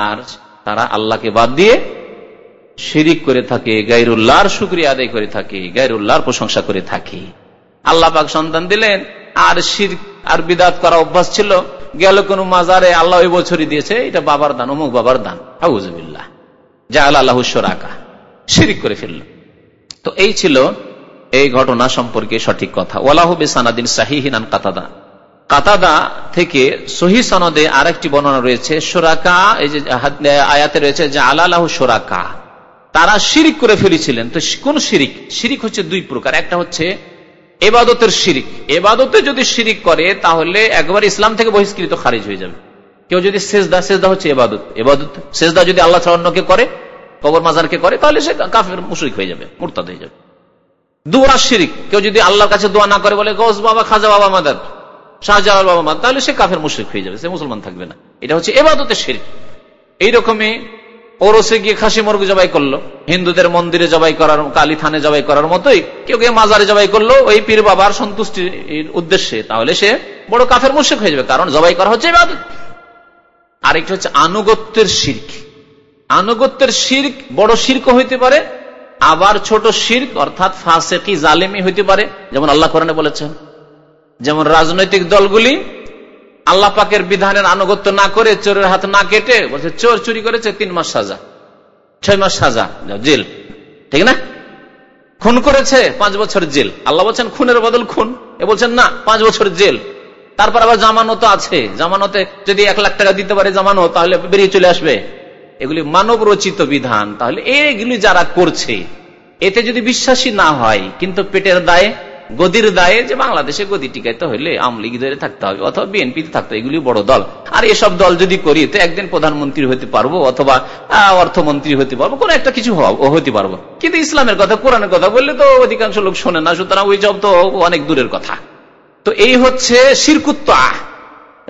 আর তারা আল্লাহকে বাদ দিয়ে শিরিক করে থাকে গাইরুল্লাহর শুক্রিয়া আদায় করে থাকে গাইরুল্লাহর প্রশংসা করে থাকে। আল্লাহ পাক সন্তান দিলেন, আর শির আর বিদাত করা অভ্যাস ছিল। গেল কোন মাজারে আল্লাহ ওই বছরই দিয়েছে, এটা বাবার দান, অমুক বাবার দান। হাউজবিল্লাহ যা আল্লাহ আকা শিরিক করে ফেলল। তো এই ছিল এই ঘটনা সম্পর্কে সঠিক কথা। ওলাহ বেসানাদিন সাহিহিনান কাতাদা। কাতাদা থেকে সহি সনদে আরেকটি বর্ণনা রয়েছে, সোরাকা এই যে আয়াতে রয়েছে যে, আল্লাহ সোরাকা তারা শিরিক করে ফেলেছিলেন। তো কোন শিরিক? শিরিক হচ্ছে দুই প্রকার। একটা হচ্ছে এবাদতের শিরিক। এবাদতে যদি শিরিক করে, তাহলে একবার ইসলাম থেকে বহিষ্কৃত খারিজ হয়ে যাবে। কেউ যদি সেজদা সেজদা হচ্ছে এবাদত। এবাদত, সেজদা যদি আল্লাহ অন্যকে করে, কবর মাজারকে করে, তাহলে সে কাফের, মুশরিক হয়ে যাবে, মুরতাদ হয়ে যাবে। দোয়া শিরিক। কেউ যদি আল্লাহর কাছে দোয়া না করে বলে গৌস বাবা, খাজা বাবা, মাদার, শাহজালাল বাবা তাহলে সে কাফের মুশরিক হয়ে যাবে, সে মুসলমান থাকবে না। এটা হচ্ছে এবাদতের শিরিক। গিয়ে খাসি মুরগি জবাই করল, হিন্দুদের মন্দিরে জবাই করার, কালী থানে জবাই করার মতোই, কেউ কেউ মাজারে জবাই করল, ওই পীর বাবার সন্তুষ্টির উদ্দেশ্যে, তাহলে সে বড় কাফের মুশেক হয়ে যাবে, কারণ জবাই করা হচ্ছে আরেকটা হচ্ছে আনুগত্যের শির্ক। আনুগত্যের শির্ক বড় শির্ক হইতে পারে আবার ছোট শির্ক, অর্থাৎ ফাঁসেকি জালেমি হইতে পারে, যেমন আল্লাহ কোরআনে বলেছেন। যেমন রাজনৈতিক দলগুলি আল্লাহ পাকের বিধানের আনুগত্য না করে চোরের হাত না কেটে বলছে, চোর চুরি করেছে, তিন মাস সাজা, ছয় মাস সাজা জেল। ঠিক না? খুন করেছে, পাঁচ বছর জেল। আল্লাহ বলছেন, খুনের বদল খুন। এ বলছেন, না, পাঁচ বছর জেল। তারপর আবার জামানত আছে। জামানতে যদি এক লাখ টাকা দিতে পারে জামানত, তাহলে বেরিয়ে চলে আসবে। এগুলি মানব রচিত বিধান। তাহলে এগুলি যারা করছে, এতে যদি বিশ্বাসী না হয়, কিন্তু পেটের দায়ে, গদির দায়ে যে বাংলাদেশে গদি টিকাইতে হইলে আমলিগ ধরে থাকতে হবে অথবা বিএনপি থাকতে এগুলি বড় দল। আর এসব দল যদি করি, তো একদিন প্রধানমন্ত্রী হতে পারব অথবা অর্থমন্ত্রী হতে পারব, কোন একটা কিছু হতে পারব। কিন্তু ইসলামের কথা, কোরআনের কথা বললে তো অধিকাংশ লোক শোনে না, সুতরাং ওই জব তো অনেক দূরের কথা। তো এই হচ্ছে শিরকুত্ত।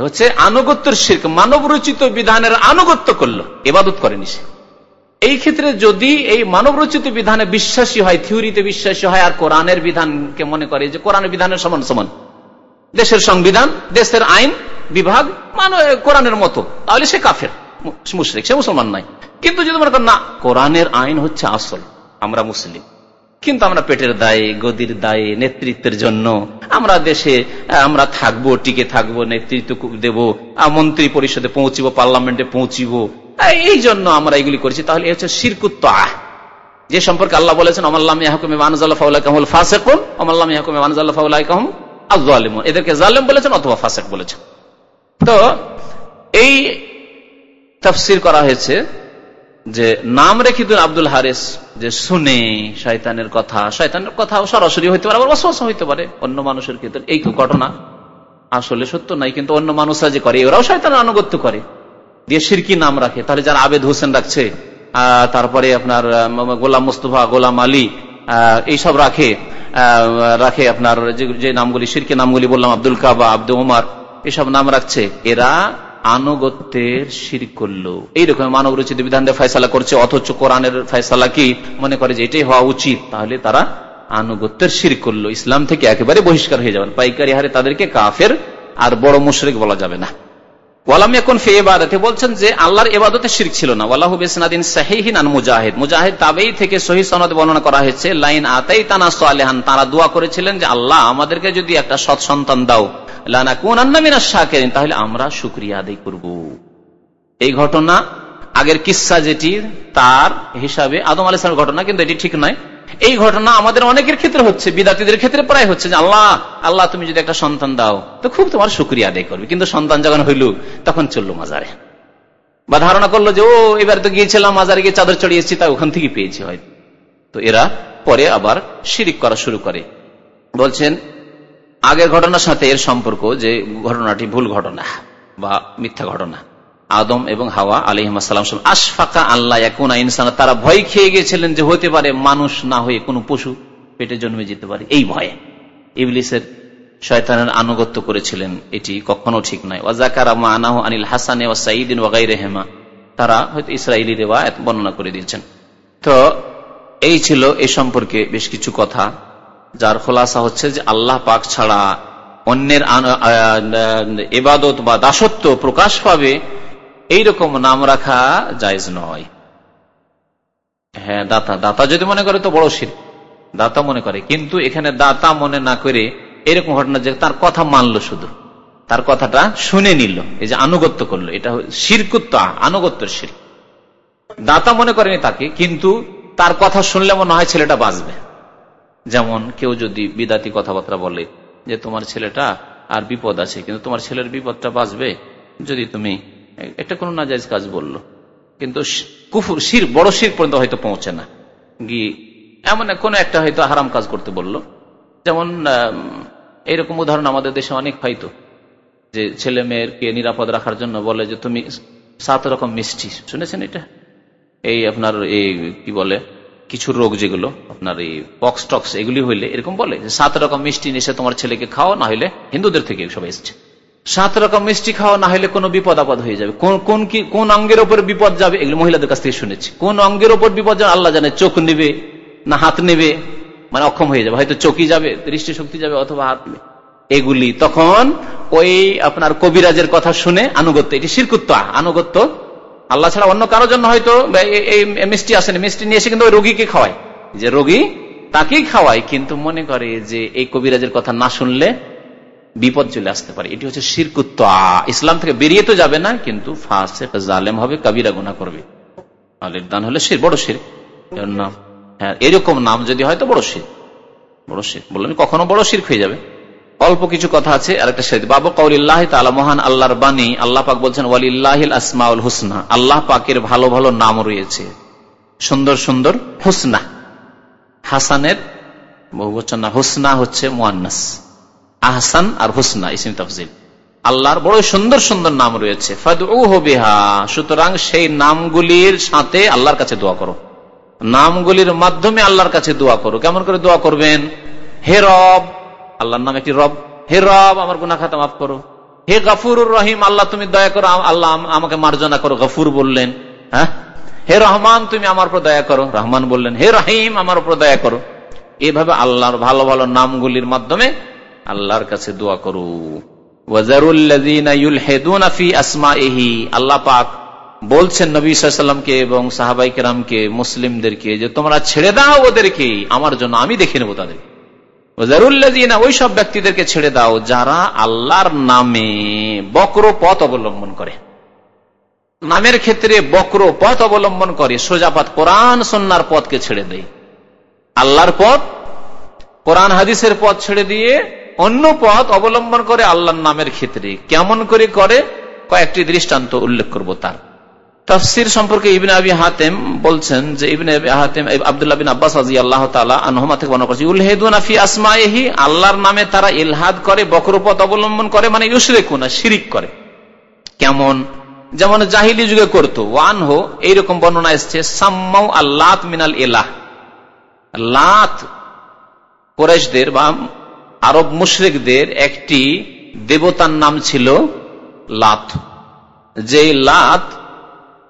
হচ্ছে আনুগত্যের শির্ক। মানব রচিত বিধানের আনুগত্য করল এবাদত করেনি সে। এই ক্ষেত্রে যদি এই মানব রচিত বিধানে বিশ্বাসী হয়, থিওরিতে বিশ্বাসী হয়, আর কোরআনের বিধানকে মনে করে যে কোরআনের বিধানের সমান সমান। দেশের সংবিধান, দেশের আইন, বিভাগ মানে কোরআনের মতো। তাহলে সে কাফের মুশরিক, সে মুসলমান নাই কিন্তু যদি মনে করেন, না, কোরআনের আইন হচ্ছে আসল, আমরা মুসলিম। কিন্তু আমরা পেটের দায়ে, গদির দায়ে, নেতৃত্বের জন্য আমরা দেশে, আমরা থাকব, টিকে থাকব, নেতৃত্ব দেব মন্ত্রী পরিষদে পৌঁছিব, পার্লামেন্টে পৌঁছিব। এই জন্য আমরা এগুলি করেছি। তাহলে এ হচ্ছে শিরকুত্ত যে সম্পর্কে আল্লাহ বলেছেন অমাল্লাম ইয়াহকুমে মানজাল্লাহ কাহমুল ফাসেকুন অমাল্লাম ইয়াহকুমে মানজাল্লাহ আলিম এদেরকে জালেম বলেছেন অথবা ফাসেক বলেছেন। তো, এই তফসির করা হয়েছে যে নাম রেখে দিন আব্দুল হারিস, যে শুনে শয়তানের কথা শয়তানের কথা সরাসরি হইতে পারে, আবার অসহস হইতে পারে। অন্য মানুষের ক্ষেত্রে এই ঘটনা। আসলে সত্য নাই, কিন্তু অন্য মানুষরা যে করে ওরাও শয়তানের আনুগত্য করে। দিয়ে সিরকি নাম রাখে। তাহলে যারা আবেদ হোসেন রাখছে তারপরে আপনার গোলাম মুস্তফা, গোলাম আলী এইসব রাখে রাখে আপনার যে নামগুলি, সিরকি নামগুলি বললাম, আব্দুল কাবা আব্দুল উমার এসব নাম রাখছে। এরা আনুগত্যের শির করল। এইরকম মানব রচিত বিধান দিয়ে ফয়সালা করছে, অথচ কোরআনের ফয়সালা কি? মনে করে যে এটাই হওয়া উচিত। তাহলে তারা আনুগত্যের শির করল। ইসলাম থেকে একেবারে বহিষ্কার হয়ে যাবেন। পাইকারি হারে তাদেরকে কাফের আর বড় মুশরিক বলা যাবে না। বলছেন যে আল্লাহর এবাদতে শিরক ছিল না। ওয়ালাহু বেসনাদিন সাহিহিন আন মুজাহিদ। মুজাহিদ তাবেই থেকে সহি সনদ বর্ণনা করা হয়েছে, লাইন আতাই তানা সালেহান, তারা দোয়া করেছিলেন যে আল্লাহ আমাদেরকে যদি একটা সৎ সন্তান দাও। লানা কোন আন্নামিনা শাকেরিন, তাহলে আমরা শুক্রিয়া আদায় করব। এই ঘটনা আগের কিসা যেটি, তার হিসাবে আদম আলাইসলামের ঘটনা, কিন্তু এটি ঠিক নয়। এই ঘটনা আমাদের অনেকের ক্ষেত্রে হচ্ছে বিদাতিদের ক্ষেত্রে প্রায় হচ্ছে যে, আল্লাহ আল্লাহ তুমি যদি একটা সন্তান দাও, তো খুব তোমার সুক্রিয়া আদায় করবে। কিন্তু সন্তান যখন হইল, তখন চলল মাজারে। বা ধারণা করল যে, ও, এবার তো গিয়েছিলাম মাজারে গিয়ে চাদর চড়িয়েছি তা ওখান থেকে পেয়েছি হয়তো। তো এরা পরে আবার শিরিক করা শুরু করে। বলছেন, আগের ঘটনার সাথে এর সম্পর্ক যে, ঘটনাটি ভুল ঘটনা বা মিথ্যা ঘটনা। আদম এবং হাওয়া আলহিমাসাল্লাম আশফাকা আল্লাহ এখন ইনসান, তারা ভয় খেয়ে গেছিলেন যে হতে পারে মানুষ না হয়ে কোনো পশু পেটে জন্মে যেতে পারে। এই ভয়ে ইবলিসের শয়তানের আনুগত্য করেছিলেন। এটি কখনো ঠিক নয়। ওয়াজাকারা আনাহ আনিল হাসানে ও সাঈদিন ওয়াগাই রেহেমা তারা হয়তো ইসরায়েলি রেওয়ায়ত বর্ণনা করে দিয়েছেন। তো এই ছিল এ সম্পর্কে বেশ কিছু কথা, যার খোলাসা হচ্ছে যে আল্লাহ পাক ছাড়া অন্যের এবাদত বা দাসত্ব প্রকাশ পাবে এইরকম নাম রাখা জায়জ নয়। হ্যাঁ দাতা দাতা যদি মনে করে তো বড় শির দাতা মনে করে, কিন্তু এখানে দাতা মনে না করে এরকম ঘটনা যে তার কথা মানল শুধু। তার কথাটা শুনে নিল, এই যে আনুগত্য করল। এটা শিরকুত্ত, আনুগত্য শির। দাতা মনে করেনি তাকে, কিন্তু তার কথা শুনলে মনে হয় ছেলেটা বাঁচবে। যেমন কেউ যদি বিদাতি কথাবার্তা বলে যে তোমার ছেলেটা আর বিপদ আছে, কিন্তু তোমার ছেলের বিপদটা বাঁচবে যদি তুমি একটা কোনো নাজাইজ কাজ বলল। কিন্তু কুফুর, শির, বড় শির পর্যন্ত হয়তো পৌঁছে না। গিয়ে এমন কোনো একটা হয়তো হারাম কাজ করতে বলল। যেমন এইরকম উদাহরণ আমাদের দেশে অনেক হয়তো। যে ছেলে মেয়েরকে নিরাপদ রাখার জন্য বলে যে, তুমি সাত রকম মিষ্টি। শুনেছেন এটা? এই আপনার এই, কি বলে, কিছু রোগ যেগুলো, আপনার এই পক্স টক্স, এগুলি হইলে এরকম বলে সাত রকম মিষ্টি নিশে তোমার ছেলেকে খাও না হইলে হিন্দুদের থেকে সবাই এসছে। সাত রকম মিষ্টি খাওয়া না হলে কোনো বিপদ আপদ হয়ে যাবে। কোন কি, কোন অঙ্গের ওপর বিপদ যাবে এগুলো মহিলাদের কাছ থেকে শুনেছি। কোন অঙ্গের ওপর বিপদ যাবে আল্লাহ জানে, চোখ নেবে না হাত নেবে মানে অক্ষম হয়ে যাবে। হয়তো চোখই যাবে দৃষ্টি শক্তি যাবে অথবা হাত এগুলি তখন ওই আপনার কবিরাজের কথা শুনে আনুগত্য, এটি শিরকুত্ত, আনুগত্য। আল্লাহ ছাড়া অন্য কারোর জন্য হয়তো এই মিষ্টি আসেনি। মিষ্টি নিয়ে এসে কিন্তু ওই রোগীকে খাওয়ায়। যে রোগী তাকেই খাওয়ায়, কিন্তু মনে করে যে এই কবিরাজের কথা না শুনলে বিপদ চলে আসতে পারে। এটি হচ্ছে শিরকুত্ত ইসলাম থেকে বেরিয়ে তো যাবে না, কিন্তু জালেম হবে, কবিরা গুণা করবে। আলের দান হলে শির, বড় শির। নাম হ্যাঁ এরকম নাম যদি হয় তো বড় শির। বড় শির। বললেন, কখনো বড় শির হয়ে যাবে। অল্প কিছু কথা আছে, আরেকটা শহীদ বাবু কৌলিল্লাহ তালা মহান আল্লাহর বাণী। আল্লাহ পাক বলছেন, ওয়ালিল্লাহিল আসমাউল হুসনা। আল্লাহ পাকের ভালো ভালো নাম রয়েছে। সুন্দর সুন্দর হুসনা। হাসানের বহু বচন হুসনা হচ্ছে মোয়ান্নাস। আহসান আর হুসনা ইসিম তফজিল আল্লাহর বড় সুন্দর সুন্দর নাম রয়েছে। সুতরাং সেই নামগুলির সাথে আল্লাহর কাছে দোয়া করো। নামগুলির মাধ্যমে আল্লাহর কাছে দোয়া করো। কেমন করে দোয়া করবেন? হে রব, আল্লাহর নাম একটি রব। হে রব, আমার গুনা খাতা মাফ করো। হে গফুর রহিম, আল্লাহ তুমি দয়া করো। আল্লাহ আমাকে মার্জনা করো, গফুর বললেন। হ্যাঁ? হে রহমান, তুমি আমার উপর দয়া করো। রহমান বললেন, হে রহিম, আমার উপর দয়া করো। এভাবে আল্লাহর ভালো ভালো নামগুলির মাধ্যমে আল্লাহর কাছে দোয়া করু। পাক বলছেন নবী সাল্লামকে এবং সাহাবাই কেরামকে, মুসলিমদেরকে যে তোমরা ছেড়ে দাও ওদেরকে, আমার জন্য আমি দেখে নেব তাদের। ওই সব ব্যক্তিদেরকে ছেড়ে দাও যারা আল্লাহর নামে বক্র পথ অবলম্বন করে। নামের ক্ষেত্রে বক্র পথ অবলম্বন করে, সোজাপাত কোরআন সন্ন্যার পথকে ছেড়ে দেয়। আল্লাহর পথ, কোরআন, হাদিসের পথ ছেড়ে দিয়ে অন্য পথ অবলম্বন করে আল্লাহর নামের ক্ষেত্রে। কেমন করে করে? কয়েকটি দৃষ্টান্ত উল্লেখ করব তার। তফসির সম্পর্কে ইবিন আবি হাতেম বলছেন যে ইবিন হাতেম, আবদুল্লাহ আব্বাস আজি আল্লাহ তালা আনহমা থেকে বর্ণনা করছে উলহেদুন আফি আসমাহি আল্লাহর নামে তারা ইলহাদ করে, বক্রপথ অবলম্বন করে মানে ইউসরে কুনা শিরিক করে। কেমন? যেমন জাহিলি যুগে করতো ওয়ান হো এইরকম বর্ণনা এসছে, সাম্মাউ আল্লাহ মিনাল এলাহ লাত কোরেশদের বা আরব মুশরিকদের একটি দেবতার নাম ছিল লাত। যে লাত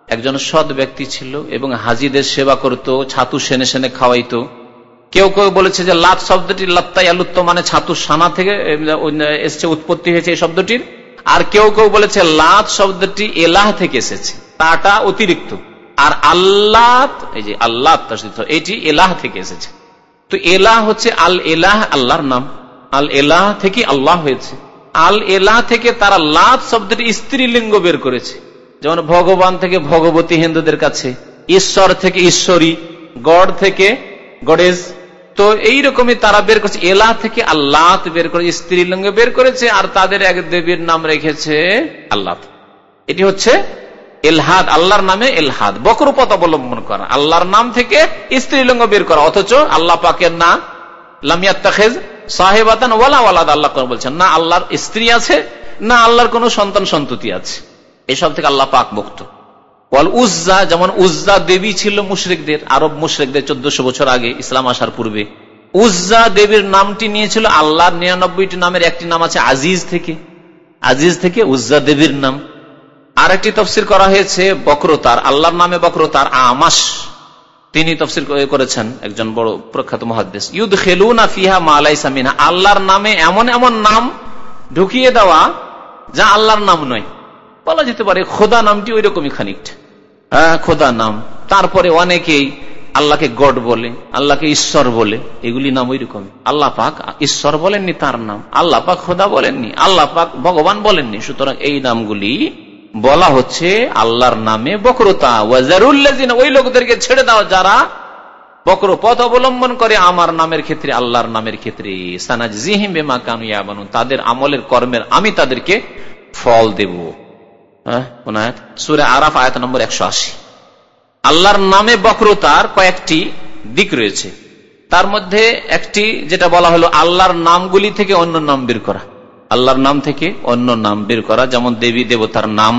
একজন সৎ ব্যক্তি ছিল এবং হাজিদের সেবা করত, ছাতু সেনে সেনে খাওয়াইতো। কেউ কেউ বলেছে যে লাত শব্দটি লাত্তাই আলুত্ত মানে ছাতু সানা থেকে এসছে, উৎপত্তি হয়েছে এই শব্দটির। আর কেউ কেউ বলেছে লাত শব্দটি এলাহ থেকে এসেছে, তাটা অতিরিক্ত। আর আল্লাহ এই যে আল্লাহ এটি এলাহ থেকে এসেছে। তো এলাহ হচ্ছে আল এলাহ আল্লাহর নাম। আল এলাহ থেকে আল্লাহ হয়েছে। আল এলাহ থেকে তারা লাত শব্দটি স্ত্রীলিঙ্গ বের করেছে। যেমন ভগবান থেকে ভগবতী হিন্দুদের কাছে, ঈশ্বর থেকে ঈশ্বরী, গড় থেকে গডেজ। তো এইরকমই তারা বের করেছে। এলা থেকে আল্লাহ বের করে, স্ত্রীলিঙ্গ বের করেছে, আর তাদের এক দেবীর নাম রেখেছে আল্লাহ এটি হচ্ছে এলহাদ, আল্লাহর নামে এলহাদ। বকরপথ অবলম্বন করা, আল্লাহর নাম থেকে স্ত্রীলিঙ্গ বের করা। অথচ আল্লাহ পাকের না লামিয়া লামিয়াত্তাখেজ সাহেবাতান ওয়ালা ওয়ালাদ, আল্লাহ বলছেন, না আল্লাহর স্ত্রী আছে, না আল্লাহর সন্তান সন্ততি আছে। এসব থেকে আল্লাহ পাক মুক্ত। উজ্জা, যেমন উজ্জা দেবী ছিল মুশরিকদের, আরব মুশরিকদের চোদ্দশো বছর আগে ইসলাম আসার পূর্বে। উজ্জা দেবীর নামটি নিয়েছিল আল্লাহর নিরানব্বইটি নামের একটি নাম আছে আজিজ থেকে। আজিজ থেকে উজ্জা দেবীর নাম। আর একটি তফসির করা হয়েছে বক্রতার, আল্লাহর নামে বক্রতার আমাস তিনি তফসির করেছেন একজন বড় প্রখ্যাত মহাদ্দেশ। ইউদ খেলুনা ফিহা মালাই সামিনা আল্লাহর নামে এমন এমন নাম ঢুকিয়ে দেওয়া যা আল্লাহর নাম নয়। বলা যেতে পারে খোদা নামটি ওই রকমই হ্যাঁ খোদা নাম। তারপরে অনেকেই আল্লাহকে গড বলে, আল্লাহকে ঈশ্বর বলে, এগুলি নাম ওই রকম আল্লাহ পাক ঈশ্বর বলেননি, তার নাম। আল্লাহ পাক খোদা বলেননি, আল্লাহ পাক ভগবান বলেননি। সুতরাং এই নামগুলি বলা হচ্ছে আল্লাহর নামে বক্রতা। ওয়াজারুল্লাহ ওই লোকদেরকে ছেড়ে দাও যারা বক্র পথ অবলম্বন করে আমার নামের ক্ষেত্রে, আল্লাহর নামের ক্ষেত্রে। সানাজ জিহিম বেমা কানুয়া বানু তাদের আমলের কর্মের আমি তাদেরকে ফল দেব। হ্যাঁ সুরে আরাফ, আয়াত নম্বর একশো আশি। আল্লাহর নামে বক্রতার কয়েকটি দিক রয়েছে। তার মধ্যে একটি যেটা বলা হলো আল্লাহর নামগুলি থেকে অন্য নাম বের করা। আল্লাহর নাম থেকে অন্য নাম বের করা, যেমন দেবী দেবতার নাম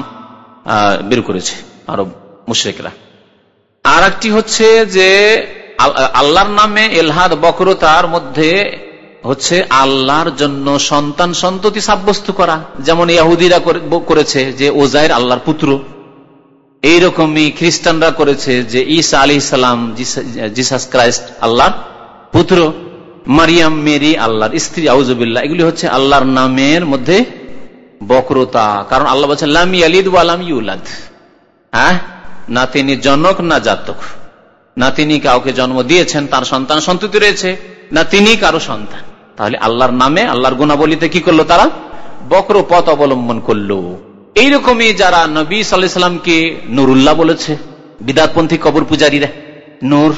বের করেছে আরব মুশ্রেকরা। আর একটি হচ্ছে যে আল্লাহর নামে এলহাদ বক্রতার মধ্যে হচ্ছে আল্লাহর জন্য সন্তান সন্ততি সাব্যস্ত করা। যেমন ইয়াহুদিরা করেছে যে ওজাইর আল্লাহর পুত্র। এইরকমই খ্রিস্টানরা করেছে যে ঈসা আলি সালাম জিসাস ক্রাইস্ট আল্লাহর পুত্র। মারিয়াম, মেরি, আল্লাহর স্ত্রী আউজবিল্লা এগুলি হচ্ছে আল্লাহর নামের মধ্যে বক্রতা। কারণ আল্লাহ বলছেন, লামি আলিদ ওয়ালাম ইউলাদ। হ্যাঁ? না তিনি জনক, না জাতক। না তিনি কাউকে জন্ম দিয়েছেন, তার সন্তান সন্ততি রয়েছে। না তিনি কারও সন্তান। তাহলে আল্লাহর নামে, আল্লাহর গুণাবলিতে কি করল তারা? বক্র পথ অবলম্বন করল। এইরকমই যারা নবী সাল্লামকে নুরুল্লাহ বলেছে, বিদাতপন্থী কবর পূজারীরা নূর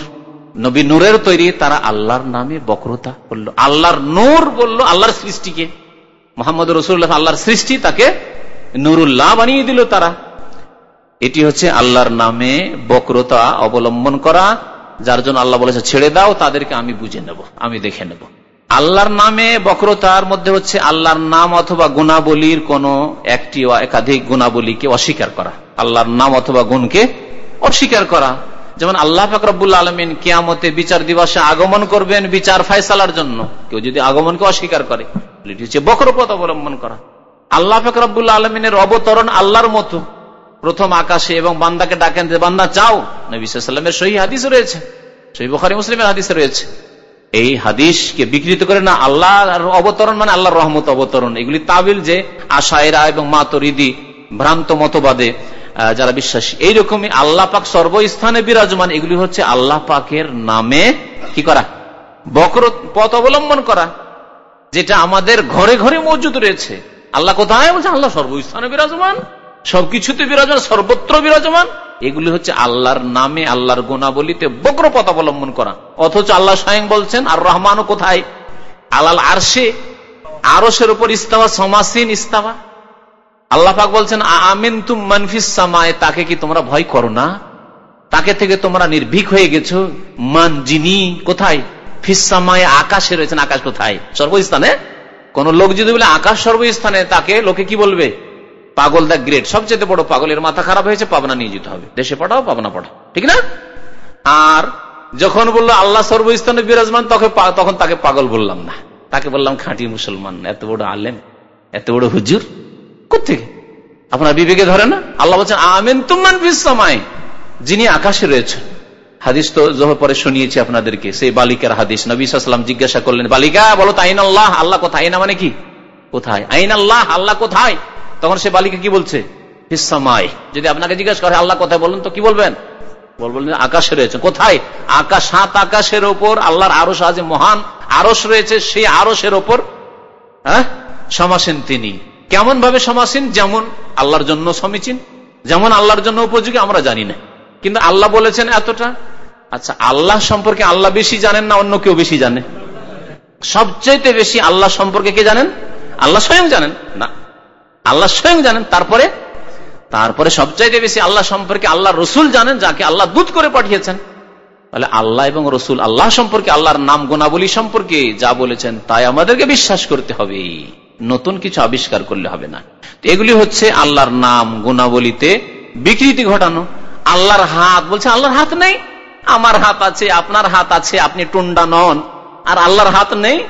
নবী নূরের তৈরি, তারা আল্লাহর নামে বক্রতা বলল। আল্লাহর নূর বলল আল্লাহর সৃষ্টিকে। মোহাম্মদ রসুল্লাহ আল্লাহর সৃষ্টি তাকে নুরুল্লাহ বানিয়ে দিল তারা। এটি হচ্ছে আল্লাহর নামে বক্রতা অবলম্বন করা, যার জন্য আল্লাহ বলেছে, ছেড়ে দাও, তাদেরকে আমি বুঝে নেব, আমি দেখে নেব। আল্লাহর নামে বক্রতার মধ্যে হচ্ছে আল্লাহর নাম অথবা গুণাবলীর কোন একটি একাধিক গুণাবলীকে অস্বীকার করা। আল্লাহর নাম অথবা গুণকে অস্বীকার করা। যেমন আল্লাহ ফাকরবুল্লা আলমিন কিয়ামতে বিচার দিবসে আগমন করবেন বিচার ফায়সালার জন্য। কেউ যদি আগমনকে অস্বীকার করে, এটি হচ্ছে বক্রপথ অবলম্বন করা। আল্লাহ ফাকরবুল্লা আলমিনের অবতরণ আল্লাহর মতো। প্রথম আকাশে এবং বান্দাকে ডাকেন যে, বান্দা চাও নবী সাল্লামের সহি হাদিস রয়েছে। সহি বখারি মুসলিমের হাদিস রয়েছে। এই হাদিসকে বিকৃত করে না আল্লাহ অবতরণ মানে আল্লাহর রহমত অবতরণ। এগুলি তাবিল যে আশায়রা এবং মাতরিদি ভ্রান্ত মতবাদে যারা বিশ্বাসী। এইরকমই আল্লাহ পাক সর্বস্থানে বিরাজমান, এগুলি হচ্ছে আল্লাহ পাকের নামে কি করা? বকর পথ অবলম্বন করা, যেটা আমাদের ঘরে ঘরে মজুদ রয়েছে। আল্লাহ কোথায় বলছে? আল্লাহ সর্বস্থানে বিরাজমান। সবকিছুতে বিরাজমান, সর্বত্র বিরাজমান। এগুলি হচ্ছে আল্লাহর নামে, আল্লাহর গুণাবলিতে বক্র পথ অবলম্বন করা। অথচ আল্লাহ স্বয়ং বলছেন, আর রহমানও কোথায়? আলাল আরশে আরসের উপর ইস্তাবা সমাসীন ইস্তাবা আল্লাহ পাক বলছেন আমিন তুম মানফিস সামায় তাকে কি তোমরা ভয় করো না? তাকে থেকে তোমরা নির্ভীক হয়ে গেছো। মান যিনি কোথায়? ফিসামায় আকাশে রয়েছেন। আকাশ কোথায়? সর্বস্থানে? কোন লোক যদি বলে, আকাশ সর্বস্থানে তাকে লোকে কি বলবে? পাগল দা গ্রেট। সবচেয়ে বড় পাগলের মাথা খারাপ হয়েছে, পাবনা নিয়ে যেতে হবে। দেশে পাঠাও পাবনা পাঠাও ঠিক না? আর যখন বলল, আল্লাহ সর্বস্থানে বিরাজমান তখন তাকে পাগল বললাম না। তাকে বললাম, খাঁটি মুসলমান, এত বড় আলেম, এত বড় হুজুর কোথেকে আপনার বিবেকে ধরে না? আল্লাহ বলছেন, আমেন তুমান বিশ্বমায় যিনি আকাশে রয়েছেন। হাদিস তো জহর পরে শুনিয়েছি আপনাদেরকে। সেই বালিকার হাদিস। নবী সাল্লাম জিজ্ঞাসা করলেন, বালিকা, বলো তাইন আল্লাহ আল্লাহ কোথায়? আইনা মানে কি? কোথায়? আইন আল্লাহ আল্লাহ কোথায়? তখন সে বালিকা কি বলছে? যদি আপনাকে জিজ্ঞাসা করে, আল্লাহ কোথায়? বলুন তো কি বলবেন? বলবেন আকাশে রয়েছে কোথায়? আকাশ, সাত আকাশের ওপর আল্লাহর আরস আছে মহান। আরস রয়েছে, সেই আরসের ওপর হ্যাঁ? সমাসেন তিনি। কেমন ভাবে সমাসীন, যেমন আল্লাহর জন্য সমীচীন, যেমন আল্লাহর জন্য উপযোগী, আমরা জানি না। কিন্তু আল্লাহ বলেছেন এতটা? আচ্ছা আল্লাহ সম্পর্কে আল্লাহ বেশি জানেন না অন্য কেউ বেশি জানে? সবচাইতে বেশি আল্লাহ সম্পর্কে কে জানেন? আল্লাহ স্বয়ং জানেন। না। আল্লাহ স্বয়ং জানেন, তারপরে? তারপরে সবচাইতে বেশি আল্লাহ সম্পর্কে আল্লাহ রসুল জানেন, যাকে আল্লাহ দুধ করে পাঠিয়েছেন। তাহলে আল্লাহ এবং রসুল আল্লাহ সম্পর্কে, আল্লাহর নাম গোনাবলী সম্পর্কে যা বলেছেন, তাই আমাদেরকে বিশ্বাস করতে হবে। নতুন কিছু আবিষ্কার করলে হবে না। এগুলি হচ্ছে আল্লাহর নাম গুণাবলিতে বিকৃতি ঘটানো। আল্লাহর হাত, বলছে আল্লাহর হাত নেই। আমার হাত আছে, আপনার হাত আছে, আপনি টুন্ডা নন। আর আল্লাহর হাত নেই।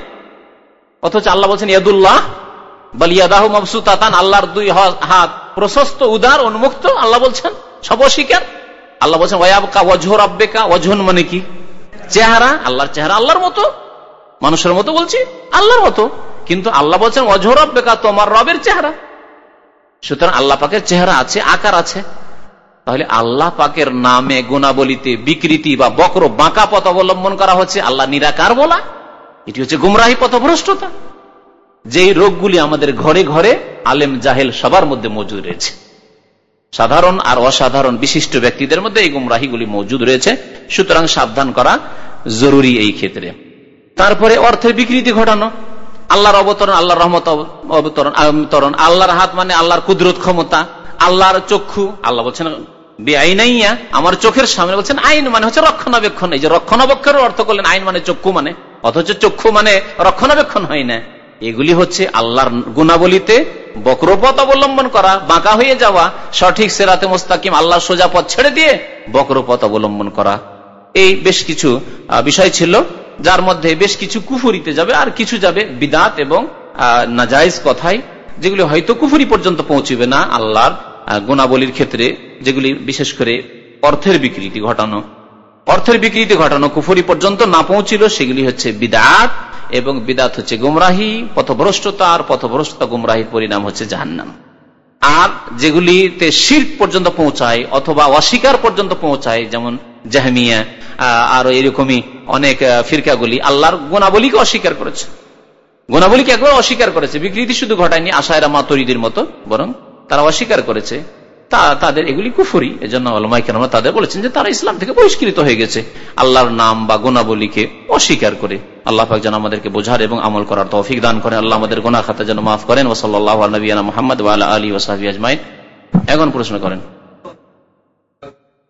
অথচ আল্লাহ বলছেন, ইয়াদুল্লাহ বালিয়াদাহ মবসুতাতান, আল্লাহর দুই হাত প্রশস্ত, উদার, উন্মুক্ত। আল্লাহ বলছেন, সব অস্বীকার। আল্লাহ বলছেন ওয়াবকা ওয়াজহর আব্বেকা ওয়াজহন মানে কি? চেহারা, আল্লাহর চেহারা, আল্লাহর মতো। মানুষের মতো বলছি, আল্লাহর মতো। কিন্তু আল্লাহ বলছেন অজহর আব্বেকা তোমার রবের চেহারা সুতরাং আল্লাহ পাকের চেহারা আছে, আকার আছে। তাহলে আল্লাহ পাকের নামে গুণাবলিতে বিকৃতি বা বক্র বাঁকা পথ অবলম্বন করা হচ্ছে আল্লাহ নিরাকার বলা। এটি হচ্ছে গুমরাহী পথভ্রষ্টতা। যেই রোগগুলি আমাদের ঘরে ঘরে আলেম জাহেল সবার মধ্যে মজুদ রয়েছে। সাধারণ আর অসাধারণ বিশিষ্ট ব্যক্তিদের মধ্যে এই গুমরাহিগুলি মজুদ রয়েছে। সুতরাং সাবধান করা জরুরি এই ক্ষেত্রে। তারপরে অর্থের বিকৃতি ঘটানো। আল্লাহর অবতরণ, আল্লাহর রহমত অবতরণ আল্লাহর হাত মানে আল্লাহর কুদরত ক্ষমতা। আল্লাহর চক্ষু, আল্লাহ বলছেন, বেআইনাইয়া, আমার চোখের সামনে বলছেন, আইন মানে হচ্ছে রক্ষণাবেক্ষণ। এই যে রক্ষণাবেক্ষণের অর্থ করলেন, আইন মানে চক্ষু মানে। অথচ চক্ষু মানে রক্ষণাবেক্ষণ হয় না। এগুলি হচ্ছে আল্লাহর গুণাবলিতে বক্রপথ অবলম্বন করা, বাঁকা হয়ে যাওয়া, সঠিক সেরাতে মোস্তাকিম আল্লাহ সোজা পথ ছেড়ে দিয়ে বক্রপথ অবলম্বন করা। এই বেশ কিছু বিষয় ছিল, যার মধ্যে বেশ কিছু কুফুরিতে যাবে, আর কিছু যাবে বিদাত এবং নাজাইজ কথায়, যেগুলি হয়তো কুফুরি পর্যন্ত পৌঁছবে না আল্লাহর গুণাবলীর ক্ষেত্রে, যেগুলি বিশেষ করে অর্থের বিকৃতি ঘটানো। অর্থের বিকৃতি ঘটানো কুফুরি পর্যন্ত না পৌঁছিল সেগুলি হচ্ছে বিদাত এবং বিদাত হচ্ছে গুমরাহি পথভ্রষ্টতা আর পথভ্রষ্টতা গুমরাহির পরিণাম হচ্ছে জাহান্নাম। আর যেগুলিতে শির পর্যন্ত পৌঁছায় অথবা অস্বীকার পর্যন্ত পৌঁছায়, যেমন জাহমিয়া আর এরকমই অনেক ফিরকাগুলি, আল্লাহর গুণাবলীকে অস্বীকার করেছে। গুণাবলীকে একবার অস্বীকার করেছে। বিকৃতি শুধু ঘটায়নি আশায়রা মাতরিদের মতো, বরং তারা অস্বীকার করেছে। তাদের এগুলি কুফুরি। এজন্য কেন তাদের বলেছেন যে তারা ইসলাম থেকে বহিষ্কৃত হয়ে গেছে। আল্লাহর নাম বা গুণাবলীকে অস্বীকার করে। আল্লাহ পাক যেন আমাদেরকে বোঝার এবং আমল করার তৌফিক দান করেন আল্লাহ আমাদের গোনা খাতা যেন মাফ করেন। ওসল্লাহ নবীনা মোহাম্মদ আলী ওসাহি আজমাইন। এখন প্রশ্ন করেন,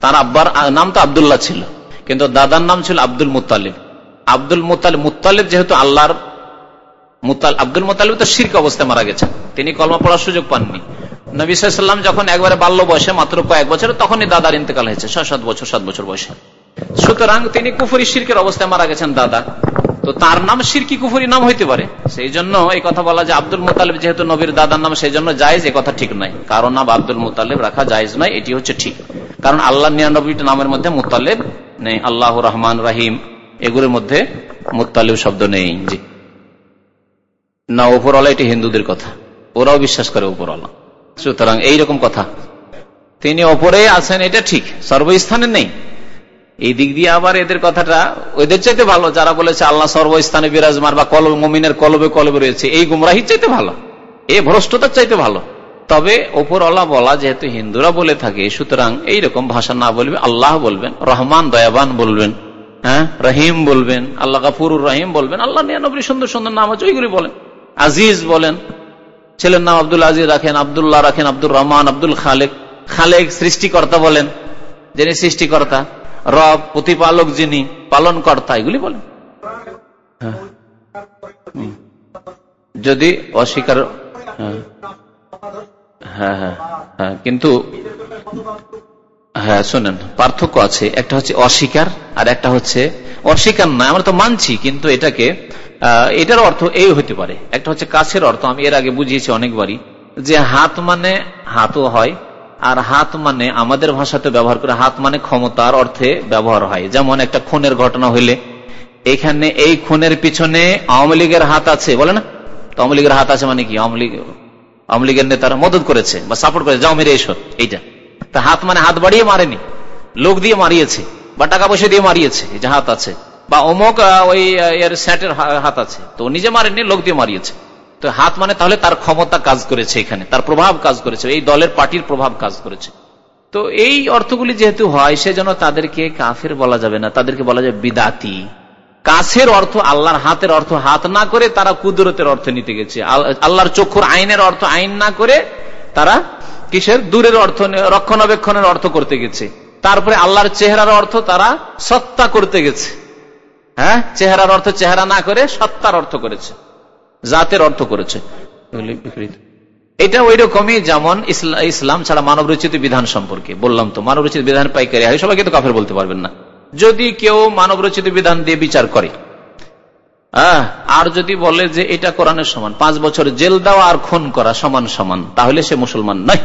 তার আব্বার নাম তো আবদুল্লাহ ছিল, কিন্তু দাদার নাম ছিল আব্দুল মুতালিব আব্দুল মুতালিব মুতালিব যেহেতু আল্লাহর আব্দুল মুতালিব তো শির্ক অবস্থায় মারা গেছেন। তিনি কলমা পড়ার সুযোগ পাননি। নবী সাল্লাম যখন একবারে বাল্য বয়সে, মাত্র কয়েক বছর, তখনই দাদার ইন্তেকাল হয়েছে, ছয়, সাত বছর সাত বছর বয়সে। সুতরাং তিনি কুফুরি শির্কের অবস্থায় মারা গেছেন দাদা। তো তার নাম শিরকি কুফুরি নাম হইতে পারে? সেই জন্য এই কথা বলা যে আব্দুল মুতালিব যেহেতু নবীর দাদার নাম, সেই জন্য জায়েজ এ কথা ঠিক নাই। কারণ নাম আব্দুল মুতালিব রাখা জায়েজ নয়, এটি হচ্ছে ঠিক। কারণ আল্লাহ নিরানব্বইটি নামের মধ্যে মুতালিব নেই, আল্লাহ রহমান রাহিম, এগুলোর মধ্যে মুতালিব শব্দ নেই না ওপরওয়ালা এটি হিন্দুদের কথা। ওরাও বিশ্বাস করে ওপরওয়ালা সুতরাং এইরকম কথা। তিনি ওপরে আছেন, এটা ঠিক, সর্বস্থানে নেই। এই দিক দিয়ে আবার এদের কথাটা ওদের চাইতে ভালো, যারা বলেছে আল্লাহ সর্বস্থানে বিরাজমান বা কলব, মমিনের কলবে কলবে রয়েছে, এই গুমরাহির চাইতে ভালো এই ভ্রষ্টতার চাইতে ভালো। তবে ওপর আল্লাহ বলা, যেহেতু হিন্দুরা বলে থাকে, সুতরাং এইরকম ভাষা না বলবে, আল্লাহ বলবেন, রহমান, দয়াবান বলবেন হ্যাঁ রহিম বলবেন, আল্লাহ কাপুর রহিম বলবেন, আল্লাহ নিয়ানব্বই সুন্দর সুন্দর নাম আছে ওইগুলি বলেন। আজিজ বলেন ছেলের নাম আব্দুল আজিজ রাখেন আবদুল্লাহ রাখেন আব্দুল রহমান আব্দুল খালেক। খালেক সৃষ্টিকর্তা বলেন। যিনি সৃষ্টিকর্তা রব প্রতিপালক যিনি পালন কর্তা এগুলি বলেন। হ্যাঁ। যদি অস্বীকার হ্যাঁ। হ্যাঁ হ্যাঁ, হ্যাঁ কিন্তু হ্যাঁ শোনেন পার্থক্য আছে। একটা হচ্ছে অস্বীকার আর একটা হচ্ছে অস্বীকার না আমরা তো মানছি কিন্তু এটাকে এটার অর্থ এই হতে পারে। একটা হচ্ছে কাছের অর্থ, আমি এর আগে বুঝিয়েছি অনেকবারই, যে হাত মানে হাতও হয়, আর হাত মানে আমাদের ভাষাতে ব্যবহার করে হাত মানে ক্ষমতার অর্থে ব্যবহার হয়। যেমন একটা খুনের ঘটনা হইলে, এখানে এই খুনের পিছনে আওয়ামী লীগের হাত আছে, বলে না? তো আওয়ামী লীগের হাত আছে মানে কি? আওয়ামী লীগ, আওয়ামী লীগের নেতারা মদত করেছে বা সাপোর্ট করেছে, যাও মেরে এসো এইটা। তা হাত মানে হাত বাড়িয়ে মারেনি, লোক দিয়ে মারিয়েছে বা টাকা পয়সা দিয়ে মারিয়েছে, এই যে হাত আছে। বা অমুক ওই এর স্যাটের হাত আছে। তো নিজে মারেনি লোক দিয়ে মারিয়েছে। তো হাত মানে তাহলে তার ক্ষমতা কাজ করেছে এখানে, তার প্রভাব কাজ করেছে, এই দলের পার্টির প্রভাব কাজ করেছে। তো এই অর্থগুলি যেহেতু হয়, সেজন্য তাদেরকে কাফের বলা যাবে না, তাদেরকে বলা যাবে বিদাতি। কাছের অর্থ আল্লাহর হাতের অর্থ, হাত না করে তারা কুদরতের অর্থ নিতে গেছে। আল্লাহর চক্ষুর আইনের অর্থ, আইন না করে তারা কিসের? দূরের অর্থ রক্ষণাবেক্ষণের অর্থ করতে গেছে। তারপরে আল্লাহর চেহারার অর্থ তারা সত্তা করতে গেছে। হ্যাঁ? চেহারার অর্থ চেহারা না করে সত্তার অর্থ করেছে। জাতের অর্থ করেছে। এটা ওই রকমই যেমন ইসলাম ছাড়া মানব রচিত বিধান সম্পর্কে। বললাম তো মানব রচিত বিধান পাইকারি হয় সবাইকে তো কাফের বলতে পারবেন না। যদি কেউ মানব রচিত বিধান দিয়ে বিচার করে আর যদি বলে যে এটা কোরআনের সমান, পাঁচ বছর জেল দেওয়া আর খুন করা সমান সমান, তাহলে সে মুসলমান নয়,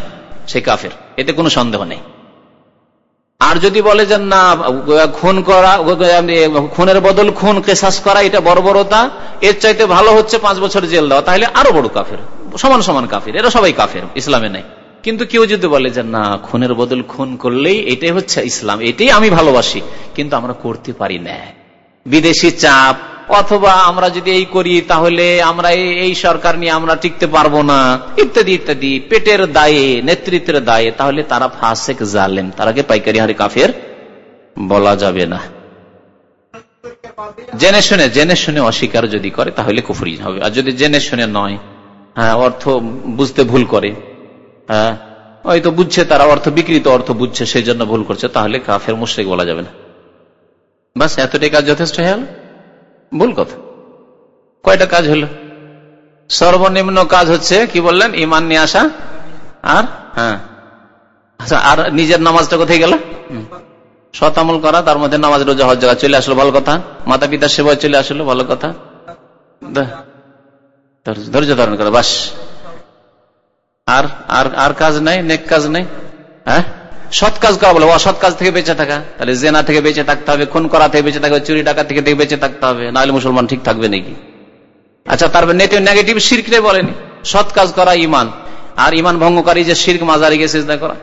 সে কাফের। এতে কোনো সন্দেহ নেই। আর যদি বলে যে না, খুন করা খুনের বদল খুন, কেসাস করা, এটা বর্বরতা, এর চাইতে ভালো হচ্ছে পাঁচ বছর জেল দেওয়া, তাহলে আরও বড় কাফের, সমান সমান কাফের, এরা সবাই কাফের, ইসলামে নাই। কিন্তু কেউ যদি বলে যে না, খুনের বদল খুন করলেই এটাই হচ্ছে ইসলাম, এটাই আমি ভালোবাসি, কিন্তু আমরা করতে পারি না। বিদেশি চাপ অথবা আমরা যদি এই করি, তাহলে আমরা এই সরকার নিয়ে আমরা টিকতে পারব না। ইত্যাদি ইত্যাদি। পেটের দায়ে, নেতৃত্বের দায়ে, তাহলে তারা ফাঁসেক জালেন তারাকে পাইকারি হারে কাফের বলা যাবে না। জেনে শুনে জেনে শুনে অস্বীকার যদি করে, তাহলে কুফরি হবে। আর যদি জেনে শুনে নয় হ্যাঁ অর্থ বুঝতে ভুল করে হ্যাঁ হয়তো বুঝছে তারা, অর্থ বিকৃত অর্থ বুঝছে, সেই জন্য ভুল করছে, তাহলে কাফের মুশ্রিক বলা যাবে না। বাস, এতটাই কাজ যথেষ্ট হয়ে ভুল কথা। কয়টা কাজ হলো? সর্বনিম্ন কাজ হচ্ছে, কি বললেন? ইমান নিয়ে আসা আর হ্যাঁ। আচ্ছা আর নিজের নামাজটা কোথায় গেল? শতামল করা, তার মধ্যে নামাজ, রোজা, হজ জায়গা চলে আসলো, ভালো কথা। মাতা পিতার সেবায় চলে আসলো, ভালো কথা। ধৈর্য ধারণ করা, বাস। আর আর আর কাজ নাই, নেক কাজ নেই হ্যাঁ? সৎ কাজ করা বলে অসৎ কাজ থেকে বেঁচে থাকা। তাহলে জেনা থেকে বেঁচে থাকতে হবে, খুন করা থেকে বেঁচে থাকবে চুরি টাকা থেকে বেঁচে থাকতে হবে, নাহলে মুসলমান ঠিক থাকবে নাকি? আচ্ছা তারপর নেগেটিভ শিরকে বলেনি। সৎ কাজ করা ইমান আর ইমান ভঙ্গকারী যে শির্ক, মাজারিকে চেষ্টা করা।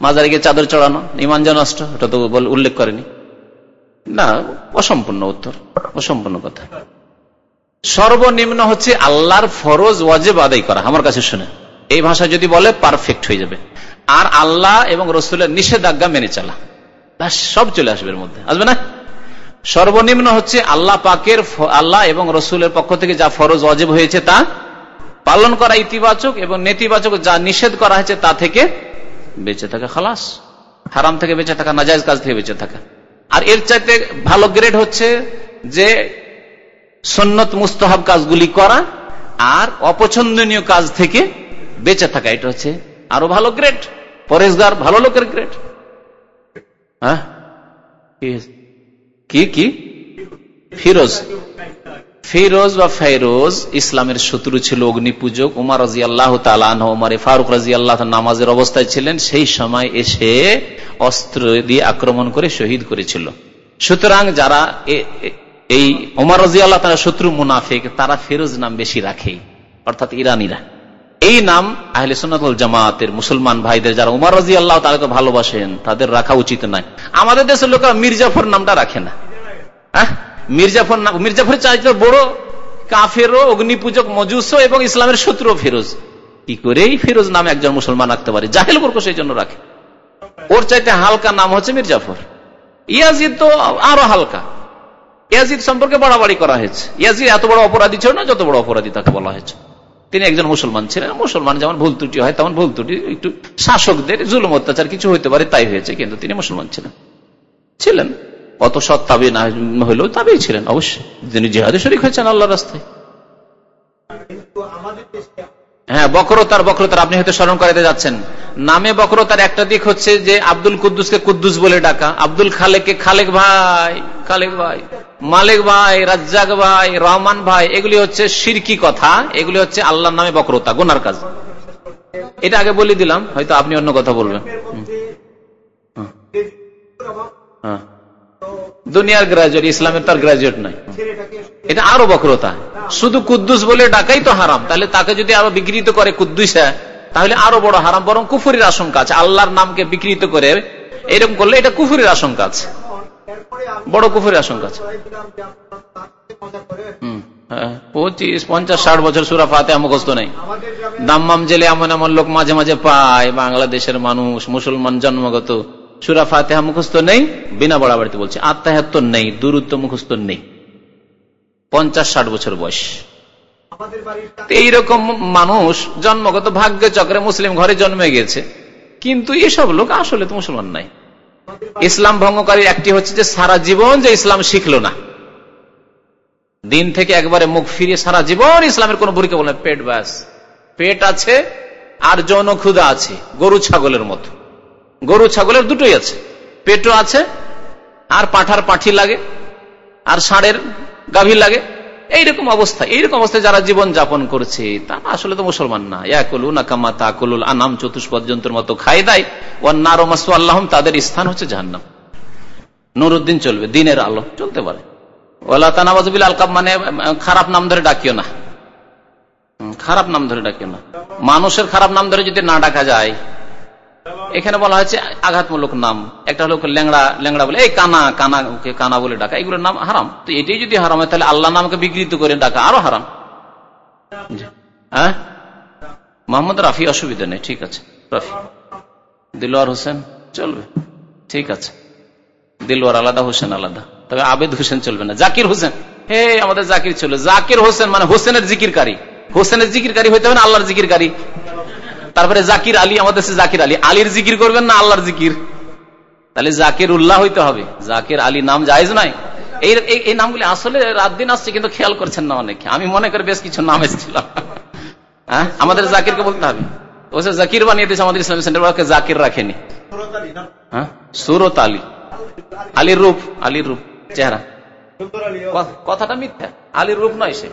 মাজারিকে চাদর চড়ানো ইমান যে নষ্ট ওটা তো উল্লেখ করেনি। না, অসম্পূর্ণ উত্তর, অসম্পূর্ণ কথা। সর্বনিম্ন হচ্ছে আল্লাহর ফরজ ওয়াজেব আদায় করা, আমার কাছে শুনে। এই ভাষা যদি বলে পারফেক্ট হয়ে যাবে। আর আল্লাহ এবং রসুলের নিষেধাজ্ঞা মেনে চালা। সব চলে আসবে এর মধ্যে। আসবে না? সর্বনিম্ন হচ্ছে আল্লাহ পাকের আল্লাহ এবং রসুলের পক্ষ থেকে যা ফরজ অজেব হয়েছে তা পালন করা ইতিবাচক এবং নেতিবাচক যা নিষেধ করা হয়েছে তা থেকে বেঁচে থাকা, খালাস। হারাম থেকে বেঁচে থাকা নাজাইজ কাজ থেকে বেঁচে থাকা। আর এর চাইতে ভালো গ্রেড হচ্ছে যে সন্নত মুস্তহাব কাজগুলি করা আর অপছন্দনীয় কাজ থেকে বেঁচে থাকা। এটা হচ্ছে আরও ভালো গ্রেড পরেশগার ভালো লোকের গ্রেড হ্যাঁ? কি কি ফিরোজ। ফিরোজ বা ফেরোজ ইসলামের শত্রু ছিল অগ্নি পূজক উমার রাজি আল্লাহ উমারে ফারুক রাজি আল্লাহ নামাজের অবস্থায় ছিলেন। সেই সময় এসে অস্ত্র দিয়ে আক্রমণ করে শহীদ করেছিল। সুতরাং যারা এই উমার রাজি আল্লাহ তারা শত্রু মুনাফিক, তারা ফিরোজ নাম বেশি রাখে অর্থাৎ ইরানিরা। এই নাম আহলে সোনাতুল জামাতের মুসলমান ভাইদের যারা উমার রাজি আল্লাহ তাদেরকে ভালোবাসেন, তাদের রাখা উচিত নয়। আমাদের দেশের লোকেরা মির্জাফর নামটা রাখে না। হ্যাঁ? মির্জাফর নাম মির্জাফর চাইতে বড়, কাফেরও, অগ্নিপূজক, মজুসও এবং ইসলামের শত্রু ফিরোজ। কি করে এই ফিরোজ নামে একজন মুসলমান রাখতে পারে? জাহেল বর্গ সেই জন্য রাখে। ওর চাইতে হালকা নাম হচ্ছে মির্জাফর। ইয়াজিদ তো আরও হালকা। ইয়াজিদ সম্পর্কে বাড়াবাড়ি করা হয়েছে। ইয়াজিদ এত বড় অপরাধী ছিল না, যত বড় অপরাধী তাকে বলা হয়েছে। তিনি একজন মুসলমান ছিলেন। মুসলমান যেমন ভুল ত্রুটি হয়, তেমন ভুল ত্রুটি। একটু শাসকদের জুলুম, অত্যাচার কিছু হইতে পারে, তাই হয়েছে, কিন্তু তিনি মুসলমান ছিলেন। ছিলেন। অত সৎ তাবে না হইলেও তাবেই ছিলেন, অবশ্যই। তিনি জিহাদে শরিক হয়েছেন আল্লাহ রাস্তায়। হ্যাঁ বক্রতার বক্রতার, আপনি হয়তো স্মরণ করাতে যাচ্ছেন। নামে বক্রতার একটা দিক হচ্ছে যে আব্দুল কুদ্দুসকে কুদ্দুস বলে ডাকা। আব্দুল খালেককে খালেক ভাই খালেক ভাই। মালিক ভাই, রাজ্জাক ভাই, রহমান ভাই, এগুলি হচ্ছে সিরকি কথা, এগুলি হচ্ছে আল্লাহর নামে বক্রতা, গোনার কাজ। এটা আগে বলে দিলাম, হয়তো আপনি অন্য কথা বলবেন। হ্যাঁ। দুনিয়ার গ্রাজুয়েট ইসলামের তার গ্রাজুয়েট নাই। এটা আরও বক্রতা। শুধু কুদ্দুস বলে ডাকাই তো হারাম। তাহলে তাকে যদি আরও বিকৃত করে কুদ্দুসা তাহলে আরও বড় হারাম, বরং কুফুরির আশঙ্কা আছে। আল্লাহর নামকে বিকৃত করে, এরকম করলে এটা কুফুরির আশঙ্কা আছে। বড় কুফুরির আশঙ্কা আছে। হ্যাঁ, পঁচিশ পঞ্চাশ ষাট বছর সুরা ফাতে মুখস্থ নেই। দাম্মাম জেলে এমন এমন লোক মাঝে মাঝে পায় বাংলাদেশের মানুষ মুসলমান জন্মগত। সুরা ফাতেহা মুখস্থ নেই বিনা বাড়াবাড়িতে বলছে। আত্মাহাত্তর নেই দূরত্ব মুখস্থ নেই। পঞ্চাশ ষাট বছর বয়স। এইরকম মানুষ জন্মগত ভাগ্য চক্রে মুসলিম ঘরে জন্মে গেছে কিন্তু এসব লোক আসলে তো মুসলমান নাই। ইসলাম ভঙ্গকারী একটি হচ্ছে যে সারা জীবন যে ইসলাম শিখলো না। দিন থেকে একবারে মুখ ফিরিয়ে সারা জীবন ইসলামের কোন ভূমিকা বলে পেট ব্যাস পেট আছে আর যৌন ক্ষুদা আছে, গরু ছাগলের মতো। গরু ছাগলের দুটোই আছে। পেটও আছে, আর পাঠার পাঠি লাগে, আর ষাঁড়ের গাভী লাগে। এইরকম অবস্থা, এইরকম অবস্থায় যারা জীবন যাপন করছে তারা আসলে তো মুসলমান না। ইয়াকুলু নাকামা তাকুলুল আনাম চতুষ্পদ যন্ত্রের মতো খাই দেয়। ও নারো মাসু আল্লাহম, তাদের স্থান হচ্ছে জাহান্নাম। নুরুদ্দিন চলবে, দিনের আলো, চলতে পারে। ওলা তানাবাজবিল আলকাব মানে খারাপ নাম ধরে ডাকিও না। খারাপ নাম ধরে ডাকিও না। মানুষের খারাপ নাম ধরে যদি না ডাকা যায় এখানে বলা হয়েছে আঘাতমূলক নাম। একটা হলো ল্যাংড়া ল্যাংড়া বলে, এই কানা কানা কানা বলে ডাকা। এগুলোর নাম হারাম। তো এটাই যদি হারাম হয়, তাহলে আল্লাহ নামকে বিকৃত করে ডাকা আরও হারাম। হ্যাঁ? মোহাম্মদ রাফি, অসুবিধা নেই, ঠিক আছে। রাফি। দিলওয়ার হোসেন, চলবে। ঠিক আছে। দিলওয়ার আলাদা, হোসেন আলাদা। তবে আবেদ হোসেন চলবে না। জাকির হোসেন। হে, আমাদের জাকির ছিল জাকির হোসেন মানে হোসেনের জিকিরকারী। হোসেনের জিকিরকারী হইতে হবে না, আল্লাহর জিকিরকারী। তারপরে জাকির আলী আমাদের জাকির আলী। আলীর জিকির করবেন না আল্লাহর জিকির? তাহলে জাকির উল্লাহ হইতে হবে। জাকির আলী নাম জায়েজ নাই? এই এই নামগুলি আসলে রাত দিন আসছে কিন্তু খেয়াল করছেন না অনেকে। আমি মনে করি বেশ কিছু নাম এসেছিল হ্যাঁ? আমাদের জাকিরকে বলতে হবে। ও জাকির বানিয়ে দিয়েছে আমাদের ইসলামী সেন্টার ওকে জাকির রাখেনি। হ্যাঁ? সুরত আলী। আলীর রূপ আলীর রূপ। চেহারা। কথাটা মিথ্যা। আলীর রূপ নয় সে।